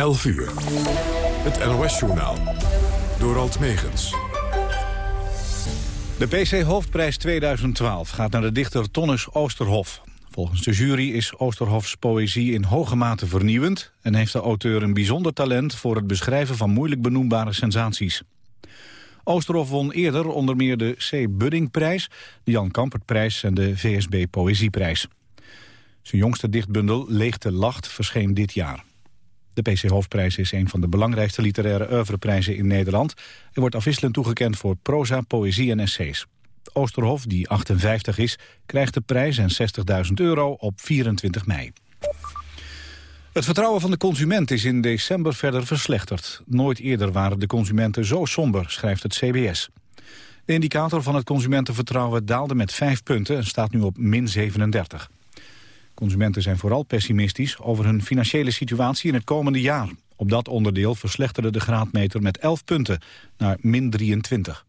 11 uur. Het NOS-journaal. Door Alt Megens. De PC Hoofdprijs 2012 gaat naar de dichter Tonnes Oosterhof. Volgens de jury is Oosterhofs poëzie in hoge mate vernieuwend... en heeft de auteur een bijzonder talent voor het beschrijven van moeilijk benoembare sensaties. Oosterhof won eerder onder meer de C. Buddingprijs, de Jan Kampertprijs en de VSB Poëzieprijs. Zijn jongste dichtbundel Leegte Lacht verscheen dit jaar. De PC Hoofdprijs is een van de belangrijkste literaire oeuvreprijzen in Nederland... en wordt afwisselend toegekend voor proza, poëzie en essays. Oosterhof, die 58 is, krijgt de prijs en 60.000 euro op 24 mei. Het vertrouwen van de consument is in december verder verslechterd. Nooit eerder waren de consumenten zo somber, schrijft het CBS. De indicator van het consumentenvertrouwen daalde met 5 punten... en staat nu op min 37. Consumenten zijn vooral pessimistisch over hun financiële situatie in het komende jaar. Op dat onderdeel verslechterde de graadmeter met 11 punten naar min 23.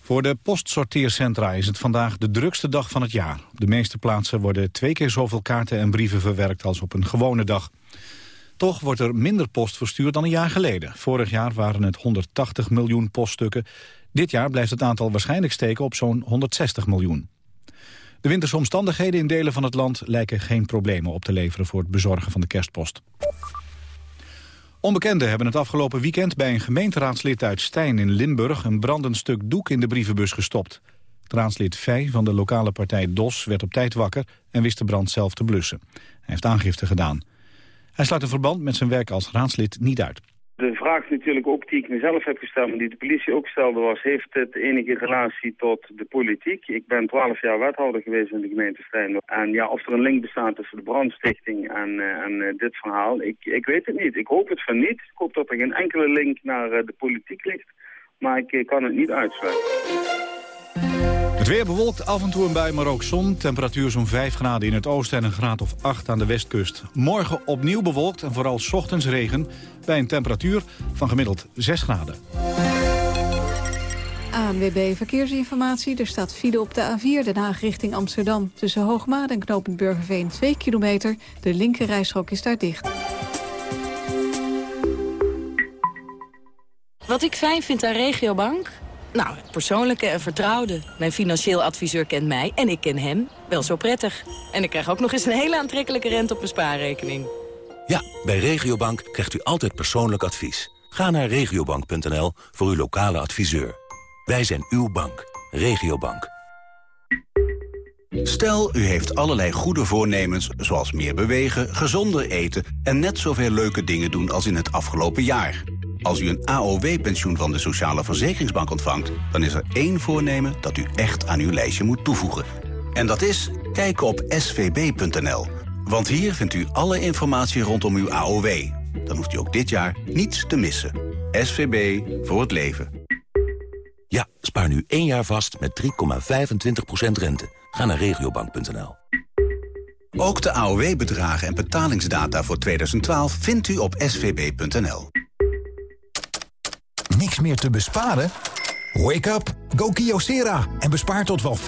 Voor de postsorteercentra is het vandaag de drukste dag van het jaar. Op de meeste plaatsen worden twee keer zoveel kaarten en brieven verwerkt als op een gewone dag. Toch wordt er minder post verstuurd dan een jaar geleden. Vorig jaar waren het 180 miljoen poststukken. Dit jaar blijft het aantal waarschijnlijk steken op zo'n 160 miljoen. De winterse omstandigheden in delen van het land lijken geen problemen op te leveren voor het bezorgen van de kerstpost. Onbekenden hebben het afgelopen weekend bij een gemeenteraadslid uit Stijn in Limburg een brandend stuk doek in de brievenbus gestopt. Het raadslid Vij van de lokale partij DOS werd op tijd wakker en wist de brand zelf te blussen. Hij heeft aangifte gedaan. Hij sluit een verband met zijn werk als raadslid niet uit. De vraag natuurlijk ook die ik mezelf heb gesteld, maar die de politie ook stelde was... heeft het enige relatie tot de politiek? Ik ben twaalf jaar wethouder geweest in de gemeente Stijn. En ja, of er een link bestaat tussen de brandstichting en, uh, en uh, dit verhaal, ik, ik weet het niet. Ik hoop het van niet. Ik hoop dat er geen enkele link naar uh, de politiek ligt. Maar ik kan het niet uitsluiten. Het weer bewolkt, af en toe een bui, maar ook zon. Temperatuur zo'n 5 graden in het oosten en een graad of 8 aan de westkust. Morgen opnieuw bewolkt en vooral ochtends regen... bij een temperatuur van gemiddeld 6 graden. ANWB Verkeersinformatie. Er staat file op de A4 Den Haag richting Amsterdam. Tussen Hoogmaat en Knopend Burgerveen 2 kilometer. De linker is daar dicht. Wat ik fijn vind aan Regiobank... Nou, persoonlijke en vertrouwde. Mijn financieel adviseur kent mij en ik ken hem wel zo prettig. En ik krijg ook nog eens een hele aantrekkelijke rente op mijn spaarrekening. Ja, bij Regiobank krijgt u altijd persoonlijk advies. Ga naar regiobank.nl voor uw lokale adviseur. Wij zijn uw bank. Regiobank. Stel, u heeft allerlei goede voornemens, zoals meer bewegen, gezonder eten... en net zoveel leuke dingen doen als in het afgelopen jaar... Als u een AOW-pensioen van de Sociale Verzekeringsbank ontvangt... dan is er één voornemen dat u echt aan uw lijstje moet toevoegen. En dat is kijken op svb.nl. Want hier vindt u alle informatie rondom uw AOW. Dan hoeft u ook dit jaar niets te missen. SVB voor het leven. Ja, spaar nu één jaar vast met 3,25% rente. Ga naar regiobank.nl. Ook de AOW-bedragen en betalingsdata voor 2012 vindt u op svb.nl. Niks meer te besparen? Wake up! Go Kyocera en bespaar tot wel 75%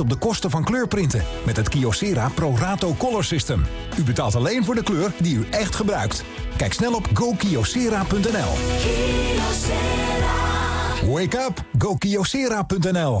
op de kosten van kleurprinten met het Kyocera Pro Rato Color System. U betaalt alleen voor de kleur die u echt gebruikt. Kijk snel op gokyocera.nl. Wake up! GoKiosera.nl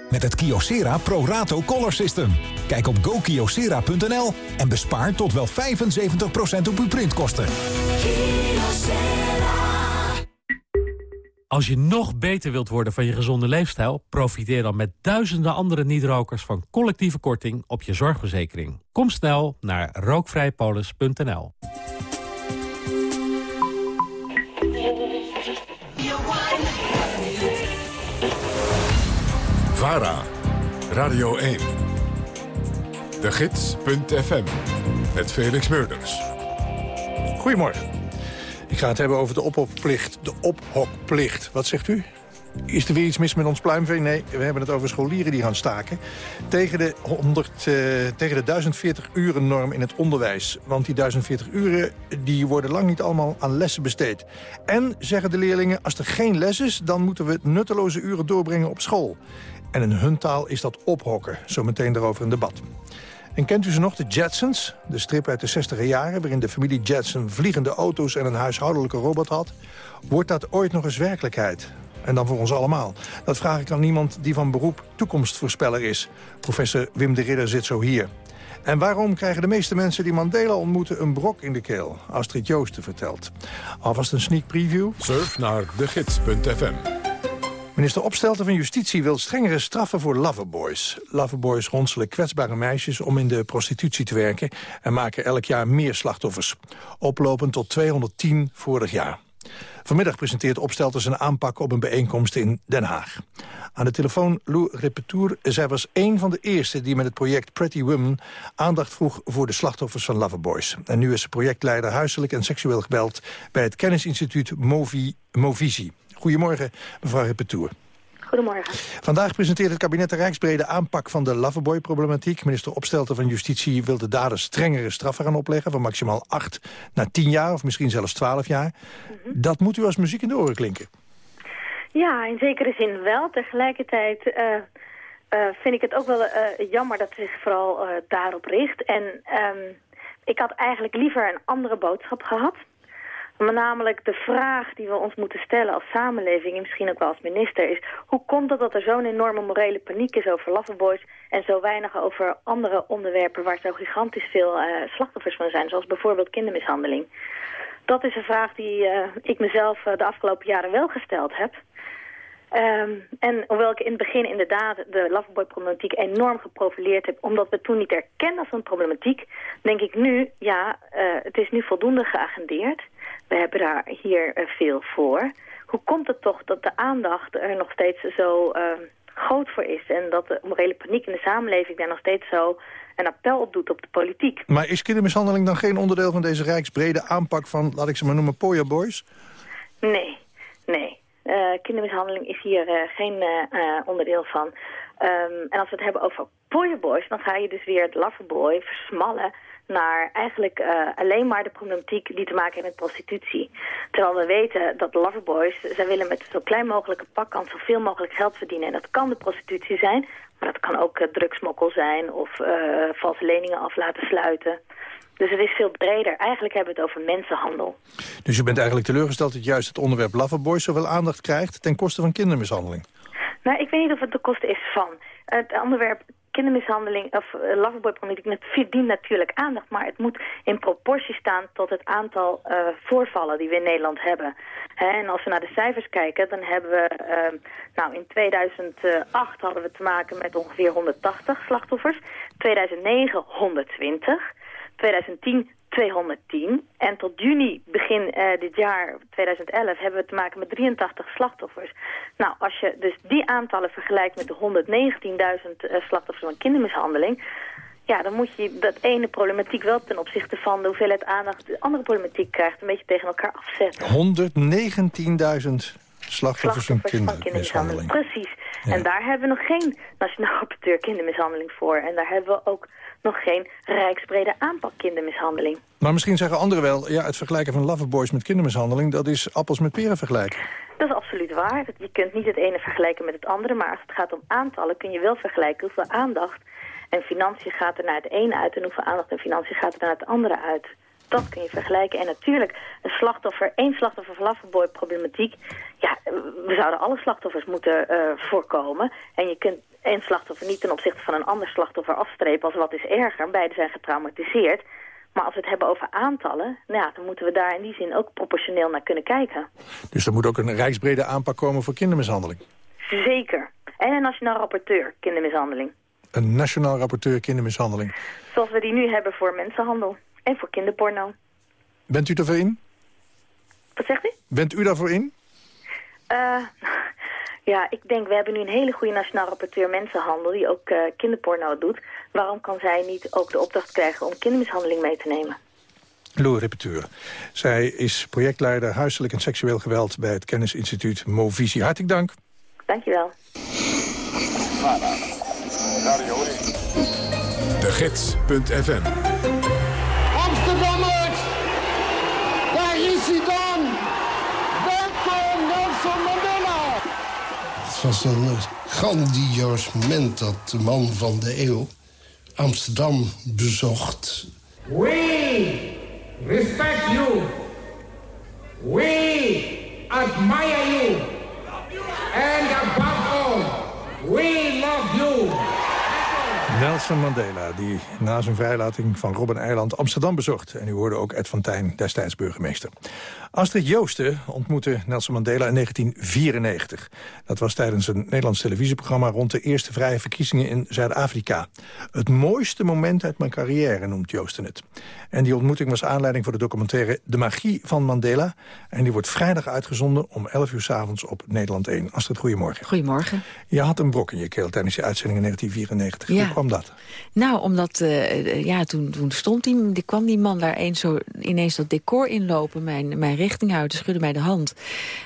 Met het Kyocera Pro Rato Color System. Kijk op gokyocera.nl en bespaar tot wel 75% op uw printkosten. Als je nog beter wilt worden van je gezonde leefstijl... profiteer dan met duizenden andere niet-rokers van collectieve korting op je zorgverzekering. Kom snel naar rookvrijpolis.nl. VARA, Radio 1. De Gids.fm, met Felix Meurders. Goedemorgen. Ik ga het hebben over de ophokplicht. De ophokplicht. Wat zegt u? Is er weer iets mis met ons pluimvee? Nee, we hebben het over scholieren die gaan staken. Tegen de, 100, uh, tegen de 1040 uren norm in het onderwijs. Want die 1040 uren die worden lang niet allemaal aan lessen besteed. En, zeggen de leerlingen, als er geen les is... dan moeten we nutteloze uren doorbrengen op school. En in hun taal is dat ophokken. Zometeen daarover een debat. En kent u ze nog, de Jetsons? De strip uit de 60 jaren waarin de familie Jetson vliegende auto's en een huishoudelijke robot had. Wordt dat ooit nog eens werkelijkheid? En dan voor ons allemaal. Dat vraag ik aan iemand die van beroep toekomstvoorspeller is. Professor Wim de Ridder zit zo hier. En waarom krijgen de meeste mensen die Mandela ontmoeten een brok in de keel? Astrid Joosten vertelt. Alvast een sneak preview. Surf naar degids.fm. Minister Opstelten van Justitie wil strengere straffen voor loverboys. Loverboys ronselen kwetsbare meisjes om in de prostitutie te werken... en maken elk jaar meer slachtoffers. Oplopend tot 210 vorig jaar. Vanmiddag presenteert Opstelten zijn aanpak op een bijeenkomst in Den Haag. Aan de telefoon Lou Repetour. Zij was een van de eerste die met het project Pretty Women... aandacht vroeg voor de slachtoffers van Loverboys. En nu is ze projectleider huiselijk en seksueel geweld... bij het kennisinstituut Movi. Goedemorgen, mevrouw Repetour. Goedemorgen. Vandaag presenteert het kabinet de rijksbrede aanpak van de Loverboy-problematiek. Minister Opstelten van Justitie wil de daders strengere straffen gaan opleggen... van maximaal 8 naar 10 jaar of misschien zelfs 12 jaar. Mhm. Dat moet u als muziek in de oren klinken. Ja, in zekere zin wel. Tegelijkertijd uh, uh, vind ik het ook wel uh, jammer dat zich vooral daarop richt. En um, ik had eigenlijk liever een andere boodschap gehad... Maar namelijk de vraag die we ons moeten stellen als samenleving... en misschien ook wel als minister is... hoe komt het dat er zo'n enorme morele paniek is over loverboys... en zo weinig over andere onderwerpen waar zo gigantisch veel uh, slachtoffers van zijn... zoals bijvoorbeeld kindermishandeling. Dat is een vraag die uh, ik mezelf uh, de afgelopen jaren wel gesteld heb... Um, en hoewel ik in het begin inderdaad de loverboy-problematiek enorm geprofileerd heb... omdat we toen niet erkenden als een problematiek... denk ik nu, ja, het is nu voldoende geagendeerd. We hebben daar hier uh, veel voor. Hoe komt het toch dat de aandacht er nog steeds zo uh, groot voor is... en dat de morele paniek in de samenleving daar nog steeds zo een appel op doet op de politiek? Maar is kindermishandeling dan geen onderdeel van deze rijksbrede aanpak van, laat ik ze maar noemen, Poya Boys? Nee, nee. Uh, kindermishandeling is hier uh, geen uh, onderdeel van. Um, en als we het hebben over boys, dan ga je dus weer het loverboy versmallen naar eigenlijk alleen maar de problematiek die te maken heeft met prostitutie. Terwijl we weten dat loverboys, zij willen met zo klein mogelijke pakkans zoveel mogelijk geld verdienen. En dat kan de prostitutie zijn, maar dat kan ook drugsmokkel zijn of valse leningen af laten sluiten. Dus het is veel breder. Eigenlijk hebben we het over mensenhandel. Dus je bent eigenlijk teleurgesteld dat juist het onderwerp Loverboys zoveel aandacht krijgt... ten koste van kindermishandeling? Nou, ik weet niet of het de koste is van. Het onderwerp kindermishandeling of uh, loverboy-problematiek verdient natuurlijk aandacht, maar het moet in proportie staan tot het aantal uh, voorvallen die we in Nederland hebben. Hè, en als we naar de cijfers kijken, dan hebben we, uh, nou in 2008 hadden we te maken met ongeveer 180 slachtoffers, 2009 120. 2010 210. En tot juni, begin uh, dit jaar, 2011, hebben we te maken met 83 slachtoffers. Nou, als je dus die aantallen vergelijkt met de 119.000 uh, slachtoffers van kindermishandeling... ja, dan moet je dat ene problematiek wel ten opzichte van de hoeveelheid aandacht... de andere problematiek krijgt, een beetje tegen elkaar afzetten. 119.000 slachtoffers van, kindermishandeling. Precies. En daar hebben we nog geen nationaal rapporteur kindermishandeling voor. En daar hebben we ook nog geen rijksbrede aanpak kindermishandeling. Maar misschien zeggen anderen wel, ja, het vergelijken van loverboys met kindermishandeling... dat is appels met peren vergelijken. Dat is absoluut waar. Je kunt niet het ene vergelijken met het andere... maar als het gaat om aantallen kun je wel vergelijken hoeveel aandacht en financiën gaat er naar het ene uit... en hoeveel aandacht en financiën gaat er naar het andere uit. Dat kun je vergelijken. En natuurlijk, een slachtoffer, één slachtoffer van loverboy-problematiek... ja, we zouden alle slachtoffers moeten uh, voorkomen. En je kunt één slachtoffer niet ten opzichte van een ander slachtoffer afstrepen als wat is erger. Beide zijn getraumatiseerd. Maar als we het hebben over aantallen, nou ja, dan moeten we daar in die zin ook proportioneel naar kunnen kijken. Dus er moet ook een rijksbrede aanpak komen voor kindermishandeling? Zeker. En een nationaal rapporteur kindermishandeling. Een nationaal rapporteur kindermishandeling? Zoals we die nu hebben voor mensenhandel en voor kinderporno. Bent u daarvoor in? Wat zegt u? Bent u daarvoor in? Uh, ja, ik denk, we hebben nu een hele goede nationaal rapporteur mensenhandel... die ook uh, kinderporno doet. Waarom kan zij niet ook de opdracht krijgen om kindermishandeling mee te nemen? Lou Repeteur. Zij is projectleider huiselijk en seksueel geweld... bij het kennisinstituut Movisie. Hartelijk dank. Dankjewel. De Gids.fm Het was een eh, grandioos moment dat de man van de eeuw Amsterdam bezocht. We respect you. We admire you. And above all, we love you. Nelson Mandela, die na zijn vrijlating van Robben Eiland Amsterdam bezocht. En u hoorde ook Ed van Tijn, destijds burgemeester. Astrid Joosten ontmoette Nelson Mandela in 1994. Dat was tijdens een Nederlands televisieprogramma... rond de eerste vrije verkiezingen in Zuid-Afrika. Het mooiste moment uit mijn carrière, noemt Joosten het. En die ontmoeting was aanleiding voor de documentaire De Magie van Mandela. En die wordt vrijdag uitgezonden om 11 uur s avonds op Nederland 1. Astrid, goedemorgen. Goedemorgen. Je had een brok in je keel tijdens je uitzending in 1994. Ja. Hoe kwam dat? Nou, omdat uh, ja, toen, toen stond die, die, kwam die man daar eens zo, ineens dat decor inlopen, mijn, mijn richting uit, schudde mij de hand.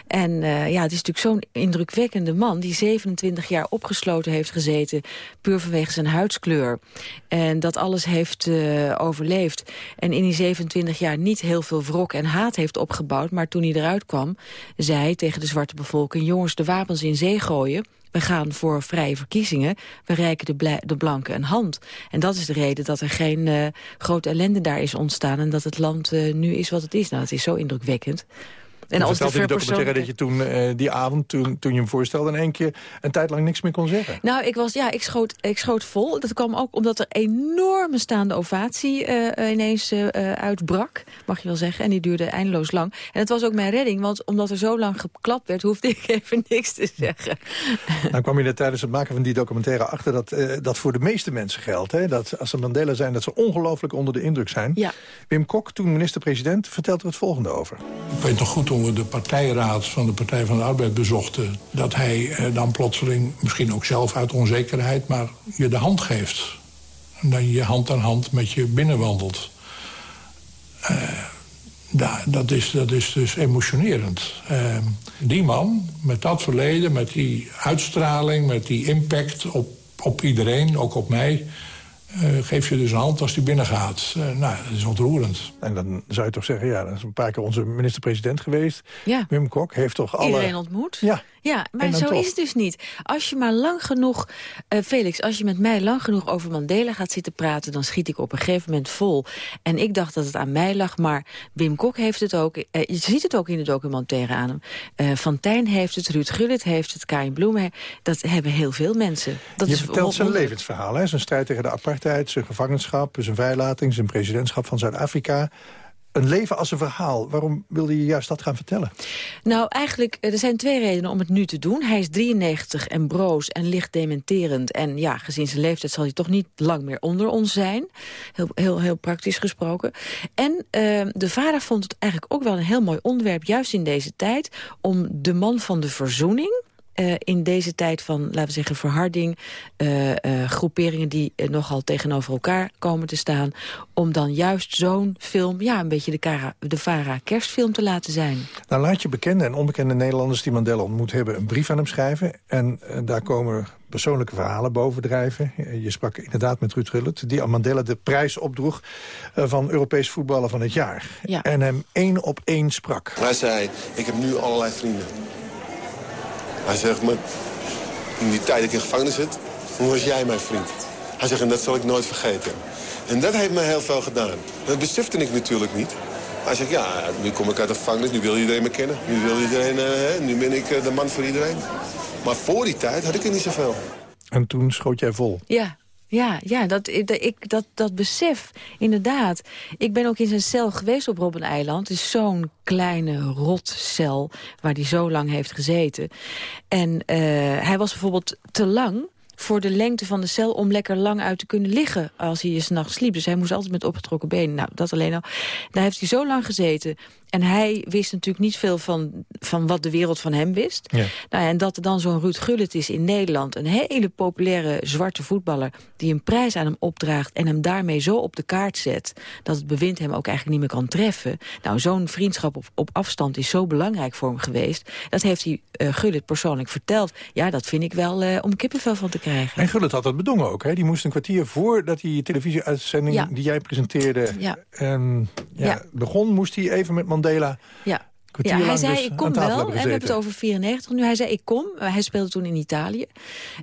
En uh, ja, het is natuurlijk zo'n indrukwekkende man die 27 jaar opgesloten heeft gezeten, puur vanwege zijn huidskleur. En dat alles heeft uh, overleefd. En in die 27 jaar niet heel veel wrok en haat heeft opgebouwd, maar toen hij eruit kwam, zei tegen de zwarte bevolking, jongens, de wapens in zee gooien, we gaan voor vrije verkiezingen. We reiken de, de blanken een hand. En dat is de reden dat er geen uh, grote ellende daar is ontstaan... en dat het land uh, nu is wat het is. Nou, dat is zo indrukwekkend. En als de in de documentaire dat je toen uh, die avond, toen, toen je hem voorstelde... in één keer een tijd lang niks meer kon zeggen. Nou, ik, was, ja, ik, schoot, ik schoot vol. Dat kwam ook omdat er enorme staande ovatie uh, ineens uh, uitbrak. Mag je wel zeggen. En die duurde eindeloos lang. En het was ook mijn redding. Want omdat er zo lang geklapt werd, hoefde ik even niks te zeggen. Nou kwam je er tijdens het maken van die documentaire achter... dat dat voor de meeste mensen geldt. Hè? Dat als ze Mandela zijn, dat ze ongelooflijk onder de indruk zijn. Ja. Wim Kok, toen minister-president, vertelt er het volgende over. Ik weet nog goed toen we de partijraad van de Partij van de Arbeid bezochten... dat hij eh, dan plotseling, misschien ook zelf uit onzekerheid... maar je de hand geeft. En dan je hand aan hand met je binnenwandelt. Uh, da, dat, is, dat is dus emotionerend. Uh, die man, met dat verleden, met die uitstraling... met die impact op, op iedereen, ook op mij... Uh, geef je dus een hand als die binnengaat. Uh, nou, dat is ontroerend. En dan zou je toch zeggen, ja, dat is een paar keer onze minister-president geweest. Ja. Wim Kok heeft toch alle... Iedereen ontmoet. Ja. Ja, maar zo toch? is het dus niet. Als je maar lang genoeg, uh, Felix, als je met mij lang genoeg over Mandela gaat zitten praten... dan schiet ik op een gegeven moment vol. En ik dacht dat het aan mij lag, maar Wim Kok heeft het ook. Uh, je ziet het ook in de documentaire aan hem. Uh, Van Tijn heeft het, Ruud Gullit heeft het, Karin Bloem. Dat hebben heel veel mensen. Dat je is vertelt zijn levensverhaal, hè? zijn strijd tegen de apartheid... zijn gevangenschap, zijn vrijlating, zijn presidentschap van Zuid-Afrika een leven als een verhaal. Waarom wilde je juist dat gaan vertellen? Nou, eigenlijk, er zijn twee redenen om het nu te doen. Hij is 93 en broos en licht dementerend. En ja, gezien zijn leeftijd zal hij toch niet lang meer onder ons zijn. Heel, heel, heel praktisch gesproken. En uh, de vader vond het eigenlijk ook wel een heel mooi onderwerp... juist in deze tijd, om de man van de verzoening... Uh, in deze tijd van, laten we zeggen, verharding... Uh, uh, groeperingen die nogal tegenover elkaar komen te staan... om dan juist zo'n film, ja, een beetje de, Cara, de Vara kerstfilm te laten zijn. Nou, laat je bekende en onbekende Nederlanders die Mandela ontmoet hebben... een brief aan hem schrijven en daar komen persoonlijke verhalen bovendrijven. Je sprak inderdaad met Ruud Gullit, die aan Mandela de prijs opdroeg... van Europees voetballer van het jaar. Ja. En hem één op één sprak. Hij zei, ik heb nu allerlei vrienden. Hij zegt, maar in die tijd dat ik in gevangenis zit, toen was jij mijn vriend. Hij zegt, en dat zal ik nooit vergeten. En dat heeft me heel veel gedaan. Dat besefte ik natuurlijk niet. Hij zegt, ja, nu kom ik uit de gevangenis, nu wil iedereen me kennen. Nu wil iedereen, uh, nu ben ik uh, de man voor iedereen. Maar voor die tijd had ik er niet zoveel. En toen schoot jij vol? Ja, ja, ja dat, ik, dat, dat besef, inderdaad. Ik ben ook in zijn cel geweest op Robben-eiland. Het is zo'n kleine rotcel waar hij zo lang heeft gezeten. En uh, hij was bijvoorbeeld te lang voor de lengte van de cel om lekker lang uit te kunnen liggen als hij s'nachts sliep. Dus hij moest altijd met opgetrokken benen. Nou, dat alleen al. Daar heeft hij zo lang gezeten. En hij wist natuurlijk niet veel van, van wat de wereld van hem wist. Ja. Nou ja, en dat er dan zo'n Ruud Gullit is in Nederland... een hele populaire zwarte voetballer... die een prijs aan hem opdraagt en hem daarmee zo op de kaart zet... dat het bewind hem ook eigenlijk niet meer kan treffen. Nou, zo'n vriendschap op, op afstand is zo belangrijk voor hem geweest. Dat heeft hij uh, Gullit persoonlijk verteld. Ja, dat vind ik wel uh, om kippenvel van te krijgen. En Gullit had dat bedongen ook. Hè? Die moest een kwartier voordat die televisieuitzending Ja. die jij presenteerde Ja. ehm, ja, Ja. begon, moest hij even met Mandela Ja. Ja, hij zei, dus ik kom wel. En we hebben het over 94 nu. Hij zei, ik kom. Hij speelde toen in Italië.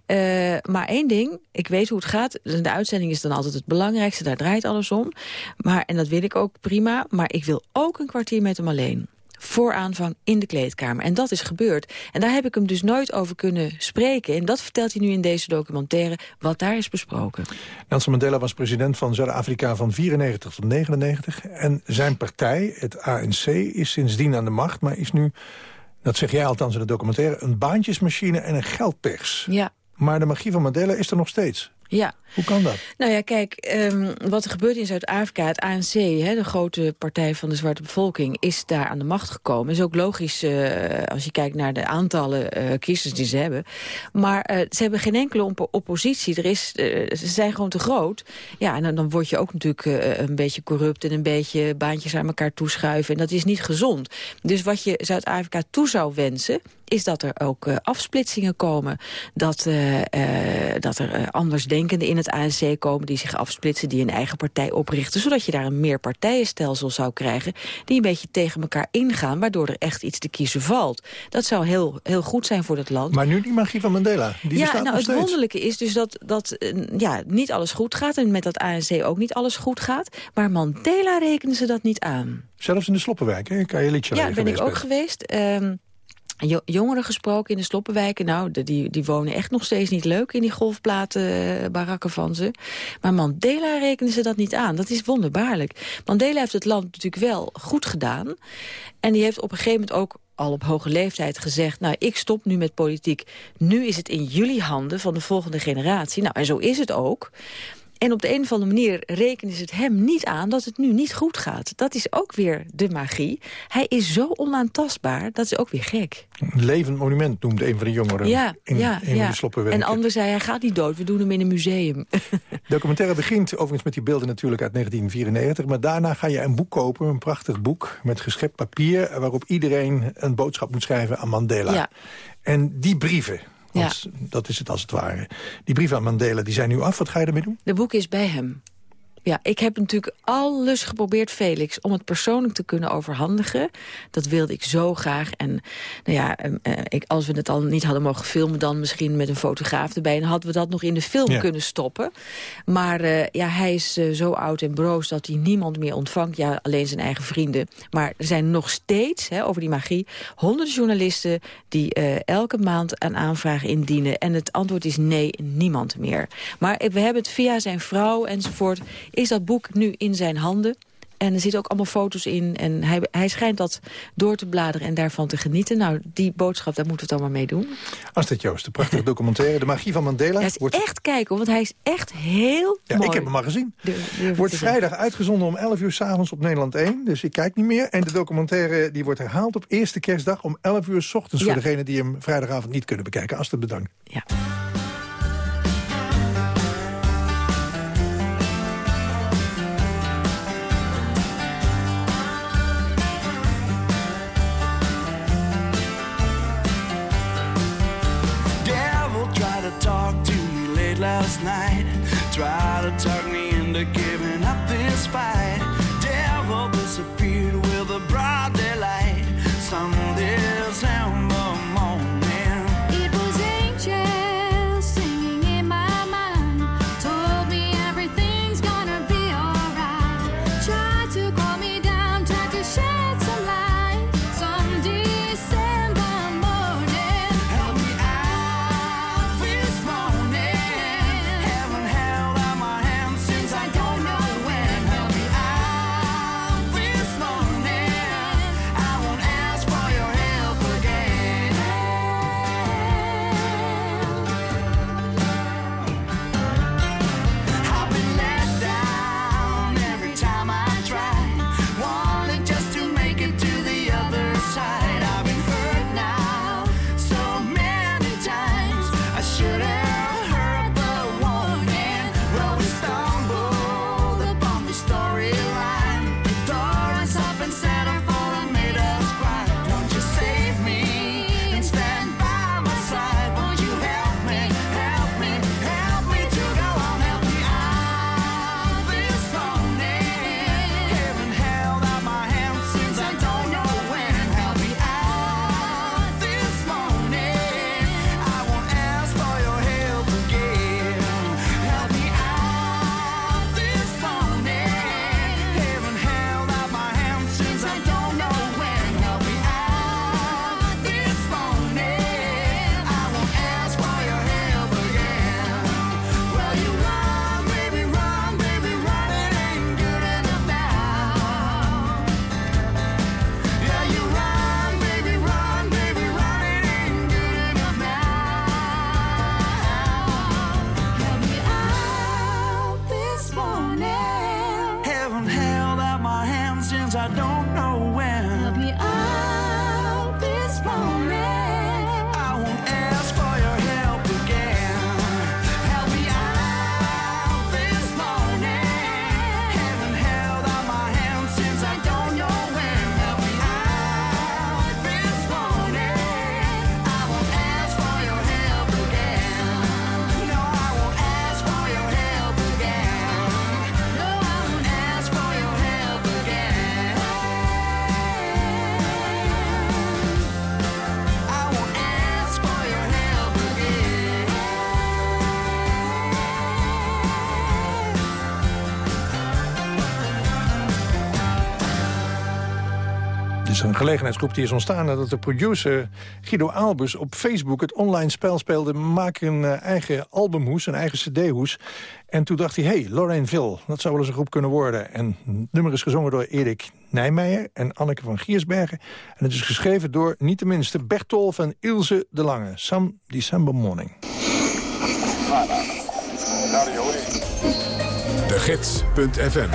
Eh, maar één ding, ik weet hoe het gaat. De uitzending is dan altijd het belangrijkste. Daar draait alles om. Maar, en dat wil ik ook prima. Maar ik wil ook een kwartier met hem alleen. Voor aanvang in de kleedkamer. En dat is gebeurd. En daar heb ik hem dus nooit over kunnen spreken. En dat vertelt hij nu in deze documentaire, wat daar is besproken. Nelson Mandela was president van Zuid-Afrika van 94 tot 99. En zijn partij, het ANC, is sindsdien aan de macht... maar is nu, dat zeg jij althans in de documentaire... een baantjesmachine en een geldpers. Ja. Maar de magie van Mandela is er nog steeds. Ja. Hoe kan dat? Nou ja, kijk, ehm, wat er gebeurt in Zuid-Afrika, het ANC, hè, de grote partij van de zwarte bevolking, is daar aan de macht gekomen. Is ook logisch eh, als je kijkt naar de aantallen eh, kiezers die ze hebben. Maar eh, ze hebben geen enkele oppo- oppositie. Er is, ze zijn gewoon te groot. Ja, en dan, dan word je ook natuurlijk een beetje corrupt en een beetje baantjes aan elkaar toeschuiven. En dat is niet gezond. Dus wat je Zuid-Afrika toe zou wensen, is dat er ook eh, afsplitsingen komen. Dat, eh, eh, dat er andersdenkenden in het ANC komen die zich afsplitsen... die een eigen partij oprichten, zodat je daar een meerpartijenstelsel zou krijgen... die een beetje tegen elkaar ingaan, waardoor er echt iets te kiezen valt. Dat zou heel, heel goed zijn voor het land. Maar nu die magie van Mandela, die ja, nou, het wonderlijke is dus dat, dat ja, niet alles goed gaat... en met dat ANC ook niet alles goed gaat. Maar Mandela rekenen ze dat niet aan. Zelfs in de Sloppenwijk, hè? Kan je liedje Ja, ben ik ook geweest bent. geweest. Ehm, jongeren gesproken in de sloppenwijken. Nou, die, die wonen echt nog steeds niet leuk in die golfplatenbarakken van ze. Maar Mandela rekenen ze dat niet aan. Dat is wonderbaarlijk. Mandela heeft het land natuurlijk wel goed gedaan. En die heeft op een gegeven moment ook al op hoge leeftijd gezegd... nou, ik stop nu met politiek. Nu is het in jullie handen van de volgende generatie. Nou, en zo is het ook. En op de een of andere manier rekenen ze het hem niet aan dat het nu niet goed gaat. Dat is ook weer de magie. Hij is zo onaantastbaar, dat is ook weer gek. Een levend monument noemde een van de jongeren ja, in ja, een van ja. de. En ander zei, hij gaat niet dood, we doen hem in een museum. De documentaire begint overigens met die beelden natuurlijk uit 1994. Maar daarna ga je een boek kopen, een prachtig boek met geschept papier... waarop iedereen een boodschap moet schrijven aan Mandela. Ja. En die brieven, want dat is het als het ware... die brieven aan Mandela, die zijn nu af. Wat ga je ermee doen? De boek is bij hem. Ja, ik heb natuurlijk alles geprobeerd, Felix, om het persoonlijk te kunnen overhandigen. Dat wilde ik zo graag. En nou ja, eh, eh, ik, als we het al niet hadden mogen filmen, dan misschien met een fotograaf erbij. En hadden we dat nog in de film Ja. kunnen stoppen. Maar eh, ja, hij is eh, zo oud en broos dat hij niemand meer ontvangt. Ja, alleen zijn eigen vrienden. Maar er zijn nog steeds, hè, over die magie, honderden journalisten die eh, elke maand een aanvraag indienen. En het antwoord is nee, niemand meer. Maar we hebben het via zijn vrouw enzovoort, is dat boek nu in zijn handen. En er zitten ook allemaal foto's in. En hij, hij schijnt dat door te bladeren en daarvan te genieten. Nou, die boodschap, daar moeten we het allemaal mee doen. Astrid Joost, de prachtige documentaire De Magie van Mandela. Ja, wordt... echt kijken, want hij is echt heel Ja, mooi. ik heb hem al gezien. Wordt vrijdag uitgezonden om 11 uur s'avonds op Nederland 1. Dus ik kijk niet meer. En de documentaire die wordt herhaald op eerste kerstdag om 11 uur s ochtends. Ja. Voor degenen die hem vrijdagavond niet kunnen bekijken. Astrid, bedankt. Ja. Last night. Try to talk me into giving up this fight. Devil gelegenheidsgroep die is ontstaan... nadat de producer Guido Albus op Facebook het online spel speelde... maak een eh, eigen albumhoes, een eigen cd-hoes. En toen dacht hij, hey, Lorraine Vil, dat zou wel eens een groep kunnen worden. En het nummer is gezongen door Erik Nijmeijer en Anneke van Giersbergen. En het is geschreven door niet de minste Bertol van Ilse de Lange. Some December Morning. De Gids.fm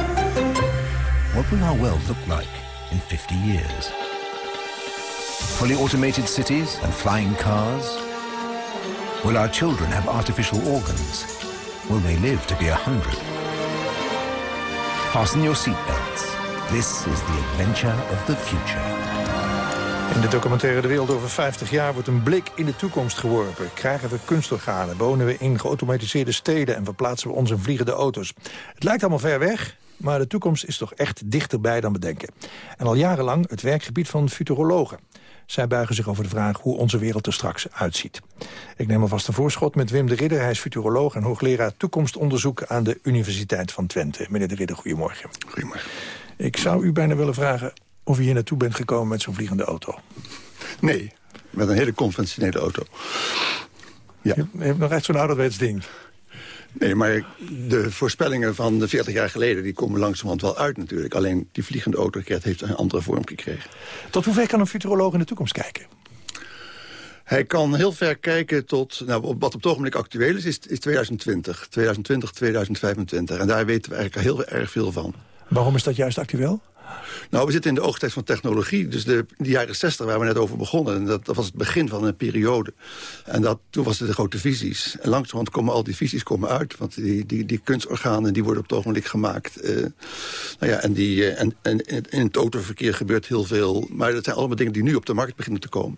What will our world look like in 50 years? Fully automated cities and flying cars? Will our children have artificial organs? Will they live to be a hundred? Fasten your seatbelts. This is the adventure of the future. In de documentaire De Wereld over 50 jaar wordt een blik in de toekomst geworpen. Krijgen we kunstorganen, wonen we in geautomatiseerde steden... en verplaatsen we onze vliegende auto's. Het lijkt allemaal ver weg, maar de toekomst is toch echt dichterbij dan we denken. En al jarenlang het werkgebied van futurologen. Zij buigen zich over de vraag hoe onze wereld er straks uitziet. Ik neem alvast een voorschot met Wim de Ridder. Hij is futuroloog en hoogleraar toekomstonderzoek aan de Universiteit van Twente. Meneer de Ridder, goedemorgen. Goedemorgen. Ik zou u bijna willen vragen of u hier naartoe bent gekomen met zo'n vliegende auto. Nee, met een hele conventionele auto. Ja. Je hebt nog echt zo'n ouderwets ding. Nee, maar de voorspellingen van de 40 jaar geleden... die komen langzamerhand wel uit natuurlijk. Alleen die vliegende auto heeft een andere vorm gekregen. Tot hoever kan een futuroloog in de toekomst kijken? Hij kan heel ver kijken tot... Nou, wat op het ogenblik actueel is, is, is 2020. 2020, 2025. En daar weten we eigenlijk heel erg veel van. Waarom is dat juist actueel? Nou, we zitten in de oogtijd van technologie. Dus de, de jaren 60 waar we net over begonnen. En dat, dat was het begin van een periode. En dat, toen was het de grote visies. En langzamerhand komen al die visies komen uit. Want die, die, die kunstorganen die worden op het ogenblik gemaakt. Eh, nou ja, en, die, eh, en, en in het autoverkeer gebeurt heel veel. Maar dat zijn allemaal dingen die nu op de markt beginnen te komen.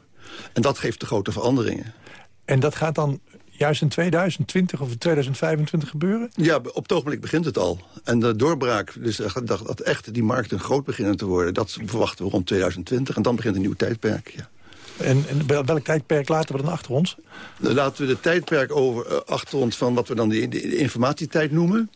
En dat geeft de grote veranderingen. En dat gaat dan juist in 2020 of in 2025 gebeuren? Ja, op het ogenblik begint het al. En de doorbraak, dus dat, dat echt die markten groot beginnen te worden... dat verwachten we rond 2020 en dan begint een nieuw tijdperk, ja. En, en welk tijdperk laten we dan achter ons? Dan laten we de tijdperk over, uh, achter ons van wat we dan de, de, de informatietijd noemen.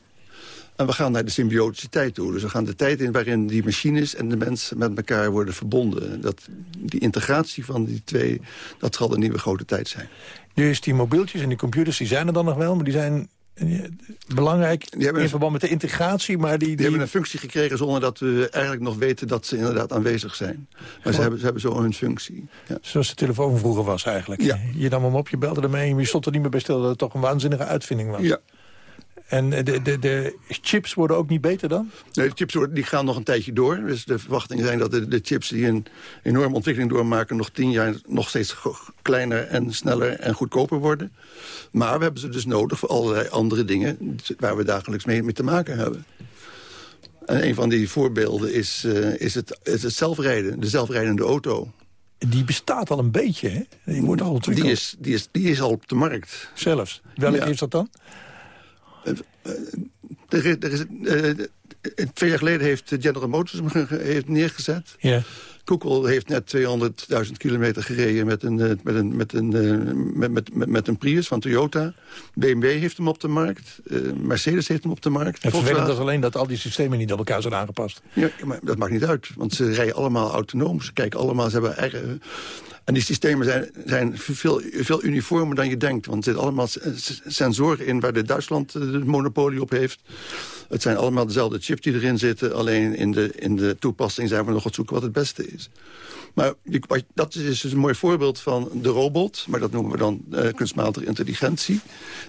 En we gaan naar de symbiotische tijd toe. Dus we gaan de tijd in waarin die machines en de mens met elkaar worden verbonden. Dat, die integratie van die twee, dat zal de nieuwe grote tijd zijn. Dus die mobieltjes en die computers, die zijn er dan nog wel, maar die zijn belangrijk in verband met de integratie. Maar die, die... die, hebben een functie gekregen zonder dat we eigenlijk nog weten dat ze inderdaad aanwezig zijn. Maar ze hebben, ze hebben zo hun functie. Ja. Zoals de telefoon vroeger was eigenlijk. Ja. Je nam hem op, je belde ermee en je stond er niet meer bij stil dat het toch een waanzinnige uitvinding was. Ja. En de, de, de chips worden ook niet beter dan? Nee, de chips worden, die gaan nog een tijdje door. Dus de verwachtingen zijn dat de, de chips die een enorme ontwikkeling doormaken... nog tien jaar nog steeds kleiner en sneller en goedkoper worden. Maar we hebben ze dus nodig voor allerlei andere dingen... waar we dagelijks mee, mee te maken hebben. En een van die voorbeelden is, uh, is, het, is het zelfrijden, de zelfrijdende auto. Die bestaat al een beetje, hè? Die wordt al die is, die, is, die is al op de markt. Zelfs? Welke ja. is dat dan? Er, er is, uh, twee jaar geleden heeft General Motors hem heeft neergezet. Ja. Google heeft net 200.000 kilometer gereden met een, met, een, met, een, met, met, met, met een Prius van Toyota. BMW heeft hem op de markt. Uh, Mercedes heeft hem op de markt. Het vervelend is alleen dat al die systemen niet op elkaar zijn aangepast. Ja, maar dat maakt niet uit. Want ze rijden allemaal autonoom. Ze kijken allemaal, ze hebben eigen... En die systemen zijn, zijn veel, veel uniformer dan je denkt. Want er zitten allemaal sensoren in waar de Duitsland de monopolie op heeft. Het zijn allemaal dezelfde chips die erin zitten. Alleen in de, in de toepassing zijn we nog wat zoeken wat het beste is. Maar dat is dus een mooi voorbeeld van de robot. Maar dat noemen we dan uh, kunstmatige intelligentie.